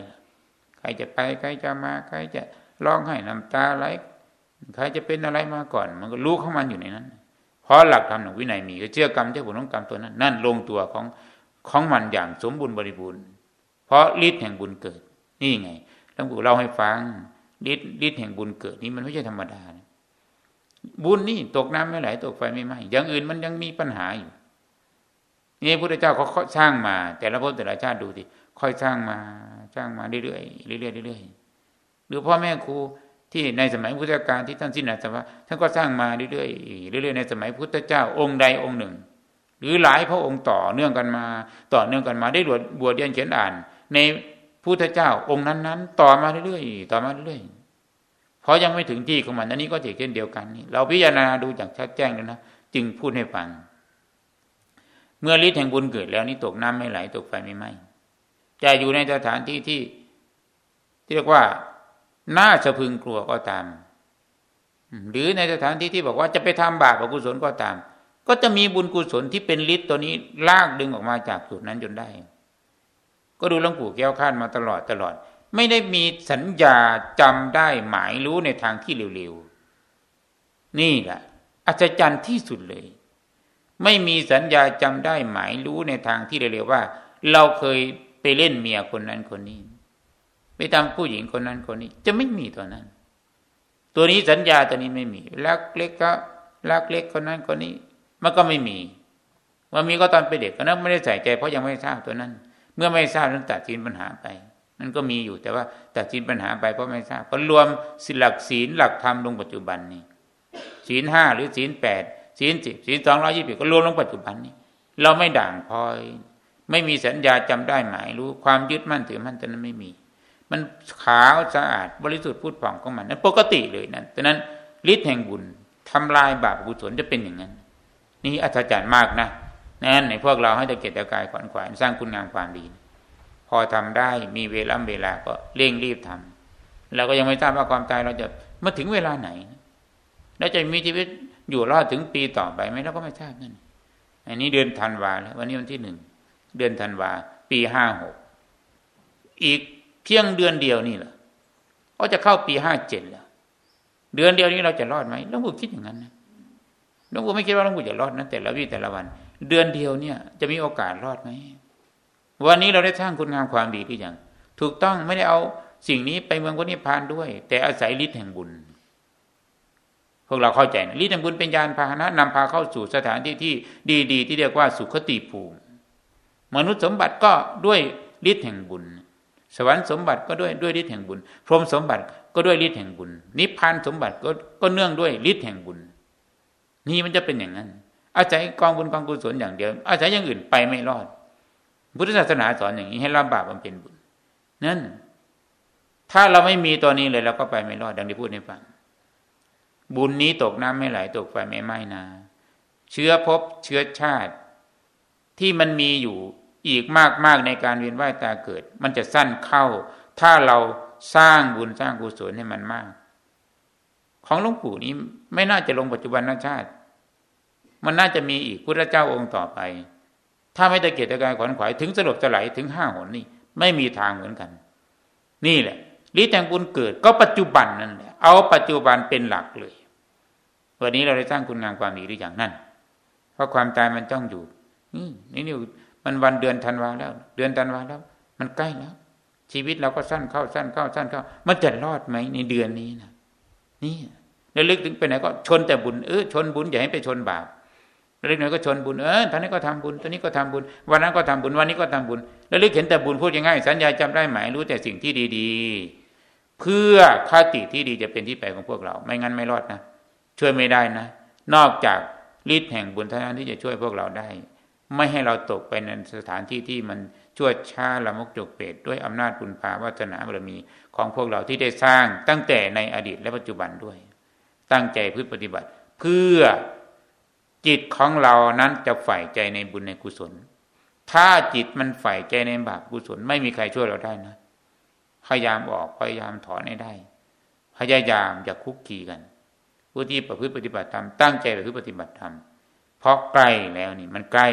Speaker 1: ใครจะไปใครจะมาใครจะร้องไห้น้ำตาไหลใครจะเป็นอะไรมาก่อน มันก็รู้ของมันอยู่ในนั้น เพราะหลักธรรมของวินัยมีก็เชื่อกรรมเชื่อผลของกรรมตัวนั้น นั่นลงตัวของของมันอย่างสมบูรณ์บริบูรณ์ เพราะฤทธิ์แห่งบุญเกิด นี่ไงหลวงปู่เล่าให้ฟัง ฤทธิ์ฤทธิ์แห่งบุญเกิดนี่มันไม่ใช่ธรรมดาบุญนี่ตกน้ำไม่ไหลตกไฟไม่ไหม้อย่างอื่นมันยังมีปัญหาอยู่นี่พระพุทธเจ้าเขาสร้างมา แต่ละภพแต่ละชาติดูสิค่อยสร้างมาสร้างมาเรื่อยๆเรื่อยๆเรื่อยๆหรือพ่อแม่ครูที่ในสมัยพุทธกาลที่ท่านสิ้นอาสวะท่านก็สร้างมาเรื่อยๆเรื่อยๆในสมัยพุทธเจ้าองค์ใดองค์หนึ่ง หรือหลายพระองค์ต่อเนื่องกันมา ต่อเนื่องกันมาได้บวชบวชเรียนเขียนอ่าน ใน พุทธเจ้าองค์นั้นๆ ต่อมาเรื่อยๆต่อมาเรื่อยๆเพราะยังไม่ถึงที่ของมันอันนี้ก็เช่นเดียวกันนี่เราพิจารณาดูจากชัดแจ้งแล้วนะจึงพูดให้ฟัง เมื่อฤทธิ์แห่งบุญเกิดแล้วนี่ตกน้ำไม่ไหลตกไฟไม่ไหม้จะอยู่ในสถานที่ที่เรียกว่าน่าสะพึงกลัวก็ตาม หรือในสถานที่ที่บอกว่าจะไปทำบาปอกุศลก็ตาม ก็จะมีบุญกุศลที่เป็นฤทธิ์ตัวนี้ลากดึงออกมาจากจุดนั้นจนได้ ก็ดูหลวงปู่แก้วข้านมาตลอดตลอด ไม่ได้มีสัญญาจำได้หมายรู้ในทางที่เร็วๆนี่แหละอัศจรรย์ที่สุดเลย ไม่มีสัญญาจำได้หมายรู้ในทางที่เร็วๆว่า เราเคยไปเล่นเมียคนนั้นคนนี้ไปทำผู้หญิงคนนั้นคนนี้ จะไม่มีตัวนั้น ตัวนี้สัญญาตัวนี้ไม่มีรักเล็กก็รักเล็กคนนั้นคนนี้ มันก็ไม่มีว่ามีก็ตอนไปเด็กก็นั้นไม่ได้ใส่ใจเพราะยังไม่ทราบตัวนั้น เมื่อไม่ทราบนั้นตัดสินปัญหาไปนั่นก็มีอยู่แต่ว่าตัดสินปัญหาไปเพราะไม่ทราบก็รวมสิหลักศีลหลักธรรมลงปัจจุบันนี้ศีลห้าหรือศีลแปดศีลสิบศีลสองร้อยี่สิบก็รวมลงปัจจุบันนี้ เราไม่ด่างพลอย ไม่มีสัญญาจำได้หมายรู้ความยึดมั่นถือมั่นตอนนั้นไม่มี มันขาวสะอาดบริสุทธิ์พูดผ่องของมันนั้นปกติเลยนั่นดังนั้นฤทธิ์แห่งบุญทำลายบาปกุศลจะเป็นอย่างนั้น นี่อัศจรรย์มากนะ นั่นในพวกเราให้ตะเกียรตะกายขวัญขวายสร้างคุณงามความดี พอทำได้มีเวลาเวลาก็เร่งรีบทำเราก็ยังไม่ทราบว่าความตายเราจะมาถึงเวลาไหน แล้วจะมีชีวิตอยู่รอดถึงปีต่อไปไหมเราก็ไม่ทราบนั่นอันนี้เดือนธันวาแล้ววันนี้วันที่หนึ่งเดือนธันวา ปีห้าหกอีกเพียงเดือนเดียวนี่แหละก็จะเข้าปีห้าเจ็ดแล้วเดือนเดียวนี้เราจะรอดไหมหลวงปู่คิดอย่างนั้นนะหลวงปู่ไม่คิดว่าหลวงปู่จะรอดนะแต่ละวิแต่ละวัน เดือนเดียวเนี่ยจะมีโอกาสรอดไหมวันนี้เราได้สร้างคุณงามความดีที่อย่างถูกต้องไม่ได้เอาสิ่งนี้ไปเมืองวันิพานด้วย แต่อาศัยฤทธิ์แห่งบุญ พวกเราเข้าใจนะฤทธิ์แห่งบุญเป็นยานพาหนะนำพาเข้าสู่สถานที่ที่ดีๆ ที่เรียกว่าสุขติภูมิ มนุษย์สมบัติก็ด้วยฤทธิ์แห่งบุญ สวรรค์สมบัติก็ด้วยด้วยฤทธิ์แห่งบุญ พรหมสมบัติก็ด้วยฤทธิ์แห่งบุญ นิพพานสมบัติก็ก็เนื่องด้วยฤทธิ์แห่งบุญ นี่มันจะเป็นอย่างนั้น อาศัยกองบุญกองกุศลอย่างเดียว อาศัยอย่างอื่นไปไม่รอด พุทธศาสนาสอนอย่างนี้ให้ละบาปมันเป็นบุญนั่น ถ้าเราไม่มีตัวนี้เลยเราก็ไปไม่รอดดังที่พูดให้ฟังบุญนี้ตกน้ำไม่ไหลตกไฟไม่ไหม้นา เชื้อพบเชื้อชาติ ที่มันมีอยู่อีกมากมากในการเวียนว่ายตาเกิด มันจะสั้นเข้า ถ้าเราสร้างบุญสร้างกุศลให้มันมาก ของหลวงปู่นี้ไม่น่าจะลงปัจจุบันชาติ มันน่าจะมีอีกพุทธเจ้าองค์ต่อไป ถ้าไม่ตะเกียกตะกายขวนขวายถึงสลบสลายถึงห้าหนนี่ ไม่มีทางเหมือนกัน นี่แหละฤทธิ์แห่งบุญเกิดก็ปัจจุบันนั่นแหละเอาปัจจุบันเป็นหลักเลย วันนี้เราได้สร้างคุณงามความดีหรืออย่างนั้น เพราะความตายมันจ้องอยู่นี่นี่มันวันเดือนธันวาแล้ว เดือนธันวาแล้ว มันใกล้แล้ว ชีวิตเราก็สั้นเข้าสั้นเข้าสั้นเข้า มันจะรอดไหมในเดือนนี้นะนี่แล้วลึกถึงไปไหนก็ชนแต่บุญเออชนบุญอย่าให้ไปชนบาป เล็กน้อยก็ชนบุญเออตอนนี้ก็ทำบุญตอนนี้ก็ทำบุญ วันนั้นก็ทำบุญวันนี้ก็ทำบุญแล้วลึกเห็นแต่บุญพูดยังไงสัญญาจำได้หมายรู้แต่สิ่งที่ดีๆ เพื่อคติที่ดีจะเป็นที่ไปของพวกเรา ไม่งั้นไม่รอดนะช่วยไม่ได้นะ นอกจากฤทธิ์แห่งบุญเท่านั้นที่จะช่วยพวกเราได้ ไม่ให้เราตกไปในสถานที่ที่มันชั่วช้าละมกจกเปรตด้วยอำนาจบุญภาวาสนาบารมีของพวกเราที่ได้สร้างตั้งแต่ในอดีตและปัจจุบันด้วย ตั้งใจพึ่ปฏิบัติ เพื่อ จิตของเรานั้นจะใฝ่ใจในบุญในกุศล ถ้าจิตมันใฝ่ใจในบาปกุศล ไม่มีใครช่วยเราได้นะ พยายามออกพยายามถอนให้ได้ พยายามอย่าคุกคีกัน ผู้ที่ประพฤติปฏิบัติธรรมตั้งใจประพฤติปฏิบัติธรรมเพราะใกล้แล้วนี่ มันใกล้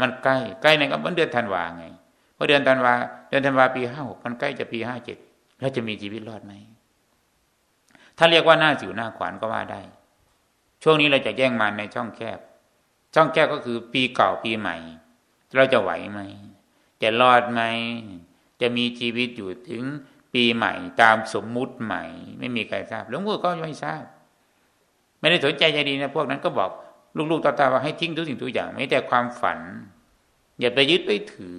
Speaker 1: มันใกล้ใกล้ในกับเดือนธันวาไงเพราะเดือนธันวาเดือนธันวาปีห้าหกมันใกล้จะปีห้าเจ็ดแล้วจะมีชีวิตรอดไหมถ้าเรียกว่าหน้าสิวหน้าขวานก็ว่าได้ ช่วงนี้เราจะแย่งมันในช่องแคบ ช่องแคบก็คือปีเก่าปีใหม่ เราจะไหวไหม จะรอดไหม จะมีชีวิตอยู่ถึงปีใหม่ ตามสมมุติใหม่ ไม่มีใครทราบหลวงพ่อก็ไม่ทราบ ไม่ได้สนใจใจดีนะพวกนั้นก็บอกลูกๆตาๆว่าให้ทิ้งทุกสิ่งทุกอย่างไม่แต่ความฝัน อย่าไปยึดไปถือ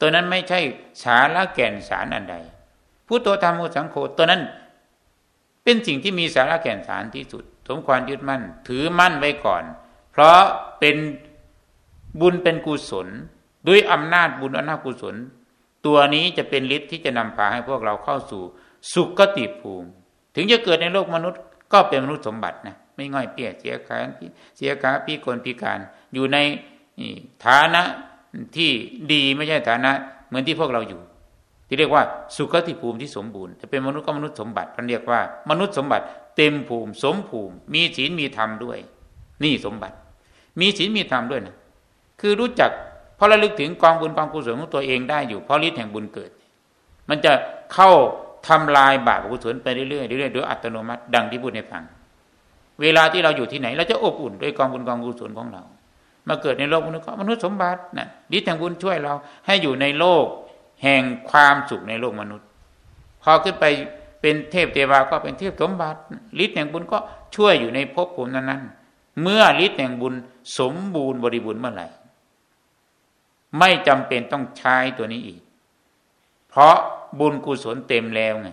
Speaker 1: ตัวนั้นไม่ใช่สาระแก่นสารอันใดผู้ตัวธรรมโอสังโฆตัวนั้นเป็นสิ่งที่มีสาระแก่นสารที่สุด สมควรยึดมั่น ถือมั่นไว้ก่อน เพราะเป็นบุญเป็นกุศล ด้วยอำนาจบุญอำนาจกุศล ตัวนี้จะเป็นฤทธิ์ที่จะนำพาให้พวกเราเข้าสู่ สุขติภูมิ ถึงจะเกิดในโลกมนุษย์ ก็เป็นมนุษย์สมบัตินะไม่ง่อยเปี้ยเสียขาเสียขาพี่คนพิการ อยู่ในฐานะที่ดีไม่ใช่ฐานะ เหมือนที่พวกเราอยู่ ที่เรียกว่าสุขติภูมิที่สมบูรณ์จะเป็นมนุษย์ก็มนุษย์สมบัติท่านเรียกว่ามนุษย์สมบัติ เต็มภูมิ สมภูมิ มีศีลมีธรรมด้วย นี่สมบัติ มีศีลมีธรรมด้วยนะคือรู้จักพราะระลึกถึงกองบุญกองกุศลของตัวเองได้อยู่เพราะฤทธิ์แห่งบุญเกิด มันจะเข้าทำลายบาปกุศลไปเรื่อยๆเรื่อยๆโดยอัตโนมัติดังที่พูดให้ฟัง เวลาที่เราอยู่ที่ไหน เราจะอบอุ่นด้วยกองบุญกองกุศลของเรา มาเกิดในโลกมนุษย์ก็มนุษย์สมบัตินะฤทธิ์แห่งบุญช่วยเราให้อยู่ในโลกแห่งความสุขในโลกมนุษย์ พอขึ้นไป เป็นเทพเทวาก็เป็นเทพสมบัติฤทธิ์แห่งบุญก็ช่วยอยู่ในภพภูมินั้นๆ เมื่อฤทธิ์แห่งบุญสมบูรณ์บริบูรณ์เมื่อไหร่ ไม่จำเป็นต้องใช้ตัวนี้อีก เพราะบุญกุศลเต็มแล้วไง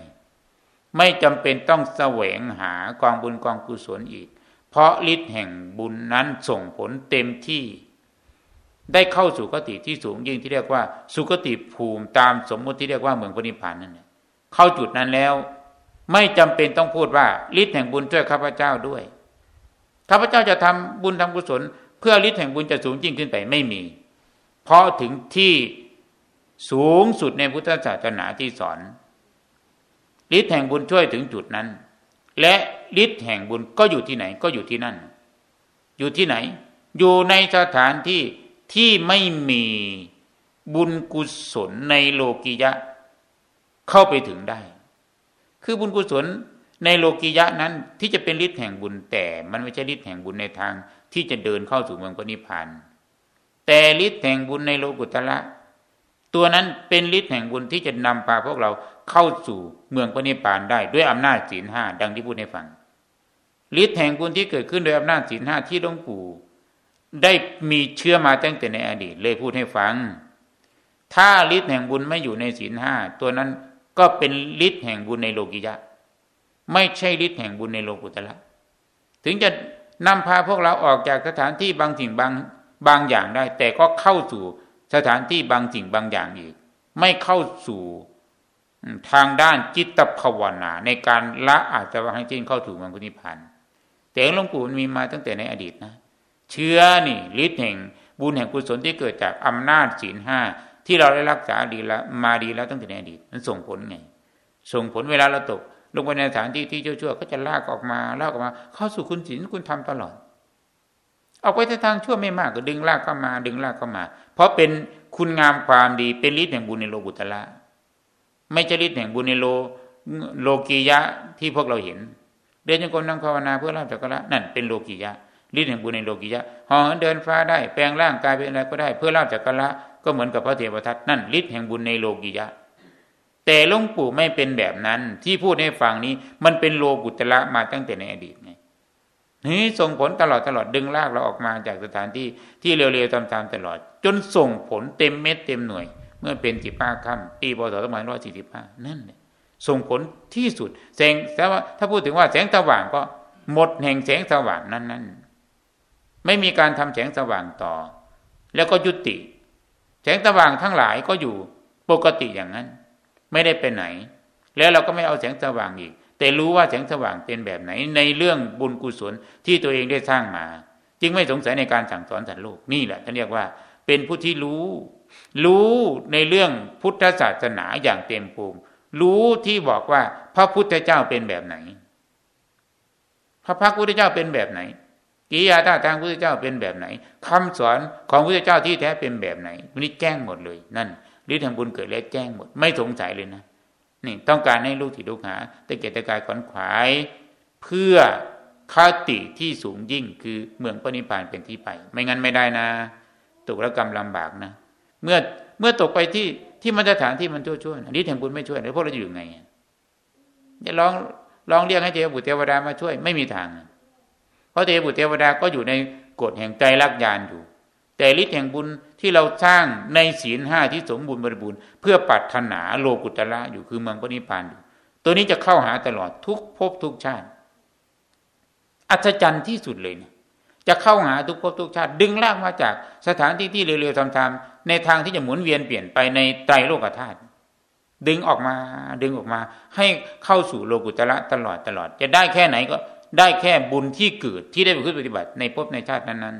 Speaker 1: ไม่จำเป็นต้องแสวงหากองบุญกองกุศลอีก เพราะฤทธิ์แห่งบุญนั้นส่งผลเต็มที่ได้เข้าสู่กติที่สูงยิ่งที่เรียกว่า สุกติภูมิตามสมมติที่เรียกว่าเมืองพระนิพพานนั่นแหละ เข้าจุดนั้นแล้ว ไม่จำเป็นต้องพูดว่าฤทธิ์แห่งบุญช่วยข้าพเจ้าด้วยข้าพเจ้าจะทำบุญทำกุศล เพื่อฤทธิ์แห่งบุญจะสูงยิ่งขึ้นไปไม่มี เพราะถึงที่สูงสุดในพุทธศาสนาที่สอนฤทธิ์แห่งบุญช่วยถึงจุดนั้น และฤทธิ์แห่งบุญก็อยู่ที่ไหนก็อยู่ที่นั่น อยู่ที่ไหน อยู่ในสถานที่ที่ไม่มีบุญกุศลในโลกิยะ เข้าไปถึงได้ คือบุญกุศลในโลกิยะนั้นที่จะเป็นฤทธิ์แห่งบุญแต่มันไม่ใช่ฤทธิ์แห่งบุญในทางที่จะเดินเข้าสู่เมืองพระนิพพานแต่ฤทธิ์แห่งบุญในโลกุตละตัวนั้นเป็นฤทธิ์แห่งบุญที่จะนำพาพวกเราเข้าสู่เมืองพระนิพพานได้ ด้วยอำนาจศีลห้าดังที่พูดให้ฟังฤทธิ์แห่งบุญที่เกิดขึ้นโดยอำนาจศีลห้าที่หลวงปู่ได้มีเชื่อมาตั้งแต่ในอดีตเลยพูดให้ฟัง ถ้าฤทธิ์แห่งบุญไม่อยู่ในศีลห้าตัวนั้น ก็เป็นฤทธิ์แห่งบุญในโลกิยะ ไม่ใช่ฤทธิ์แห่งบุญในโลกุตละ ถึงจะนำพาพวกเราออกจากสถานที่บางสิ่งบางบางอย่างได้ แต่ก็เข้าสู่สถานที่บางสิ่งบางอย่างอีก ไม่เข้าสู่ทางด้านจิตภาวนา ในการละอาจจะว่าให้จิตเข้าถึงมังคุนิพันธ์แต่หลวงปู่มันมีมาตั้งแต่ในอดีตนะ เชื้อนี่ฤทธิ์แห่งบุญแห่งกุศลที่เกิดจากอำนาจศีลห้า ที่เราได้รักษาดีแล้วมาดีแล้วตั้งแต่ในอดีตมันส่งผลไง ส่งผลเวลาเราตก ลงไปในสถานที่ที่ชั่วๆก็จะลากออกมาลากออกมา เข้าสู่คุณศีลคุณทำตลอดออกไปทางชั่วไม่มากก็ดึงลากเข้ามา ดึงลากเข้ามา เพราะเป็นคุณงามความดีเป็นฤทธิ์แห่งบุญในโลกุตละไม่ใช่ฤทธิ์แห่งบุญในโลโลกียะที่พวกเราเห็น เดินจงกรมนั่งภาวนาเพื่อลาบจักระนั่นเป็นโลกียะฤทธิ์แห่งบุญในโลกียะหอเดินฟ้าได้แปลงร่างกายเป็นอะไรก็ได้ เพื่อลาบจักระ ก็เหมือนกับพระเทวทัตนั่นฤทธิ์แห่งบุญในโลกียะ แต่หลวงปู่ไม่เป็นแบบนั้นที่พูดให้ฟังนี้ มันเป็นโลกุตละมาตั้งแต่ในอดีตไงนี่ส่งผลตลอดตลอดดึงลากเราออกมาจากสถานที่ที่เร็วๆตามๆตลอด จนส่งผลเต็มเม็ดเต็มหน่วย เมื่อเป็นสิบห้าค่ำปีพศสองพันร้อยสี่สิบห้านั่นเลยส่งผลที่สุด แสงแต่ว่าถ้าพูดถึงว่าแสงสว่างก็หมดแห่งแสงสว่างนั้นนั้นไม่มีการทำแสงสว่างต่อ แล้วก็ยุติ แสงสว่างทั้งหลายก็อยู่ปกติอย่างนั้น ไม่ได้ไปไหน แล้วเราก็ไม่เอาแสงสว่างอีก แต่รู้ว่าแสงสว่างเป็นแบบไหน ในเรื่องบุญกุศลที่ตัวเองได้สร้างมา จึงไม่สงสัยในการสั่งสอนสัตว์โลกนี่แหละท่านเรียกว่า เป็นผู้ที่รู้ รู้ในเรื่องพุทธศาสนาอย่างเต็มภูมิรู้ที่บอกว่าพระพุทธเจ้าเป็นแบบไหน พระพักพุทธเจ้าเป็นแบบไหน กิริยาท่าทางพุทธเจ้าเป็นแบบไหนคำสอนของพุทธเจ้าที่แท้เป็นแบบไหนวันนี้แจ้งหมดเลยนั่นฤทธิ์แห่งบุญเกิดแล้วแจ้งหมด ไม่สงสัยเลยนะนี่ต้องการให้ลูกที่ลูกหาตะเกียกตะกายขวนขวาย เพื่อคติที่สูงยิ่งคือเมืองปณิพานเป็นที่ไป ไม่งั้นไม่ได้นะตกแล้วกรรมลำบากนะ เมื่อเมื่อตกไปที่ที่มันสถานที่มันช่วยช่วยอันนี้แห่งบุญไม่ช่วยแล้วพวกเราอยู่ไงจะลองลองเรียกให้เทวบุตรเทวดามาช่วย ไม่มีทาง เพราะเทวบุตรเทวดาก็อยู่ในกฎแห่งใจรักยานอยู่ แต่ฤทธิ์แห่งบุญที่เราสร้างในศีลห้าที่สมบูรณ์บริบูรณ์เพื่อปัถนาโลกุตละอยู่คือเมืองพระนิพพานอยู่ ตัวนี้จะเข้าหาตลอดทุกภพทุกชาติ อัศจรรย์ที่สุดเลยเนี่ยจะเข้าหาทุกภพทุกชาติ ดึงลากมาจากสถานที่ที่เร็วๆทำๆในทางที่จะหมุนเวียนเปลี่ยนไปในไตรโลกธาตุดึงออกมาดึงออกมา ให้เข้าสู่โลกุตละตลอดตลอด จะได้แค่ไหนก็ ได้แค่บุญที่เกิดที่ได้ไปพึ่งปฏิบัติในภพในชาตินั้น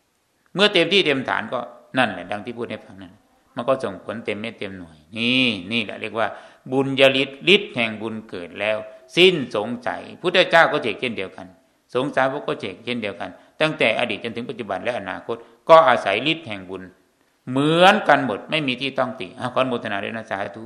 Speaker 1: ๆ เมื่อเต็มที่เต็มฐานก็นั่นแหละดังที่พูดให้ฟังนั่นมันก็ส่งผลเต็มเม็ดเต็มหน่วย นี่นี่แหละเรียกว่า บุญยลิศฤทธิ์แห่งบุญเกิดแล้ว สิ้นสงสัยพุทธเจ้าก็เจกเช่นเดียวกัน สงสารพวกก็เจกเช่นเดียวกัน ตั้งแต่อดีตจนถึงปัจจุบันและอนาคต ก็อาศัยฤทธิ์แห่งบุญ เหมือนกันหมดไม่มีที่ต้องติขออนุโมทนาด้วยนะสาธุ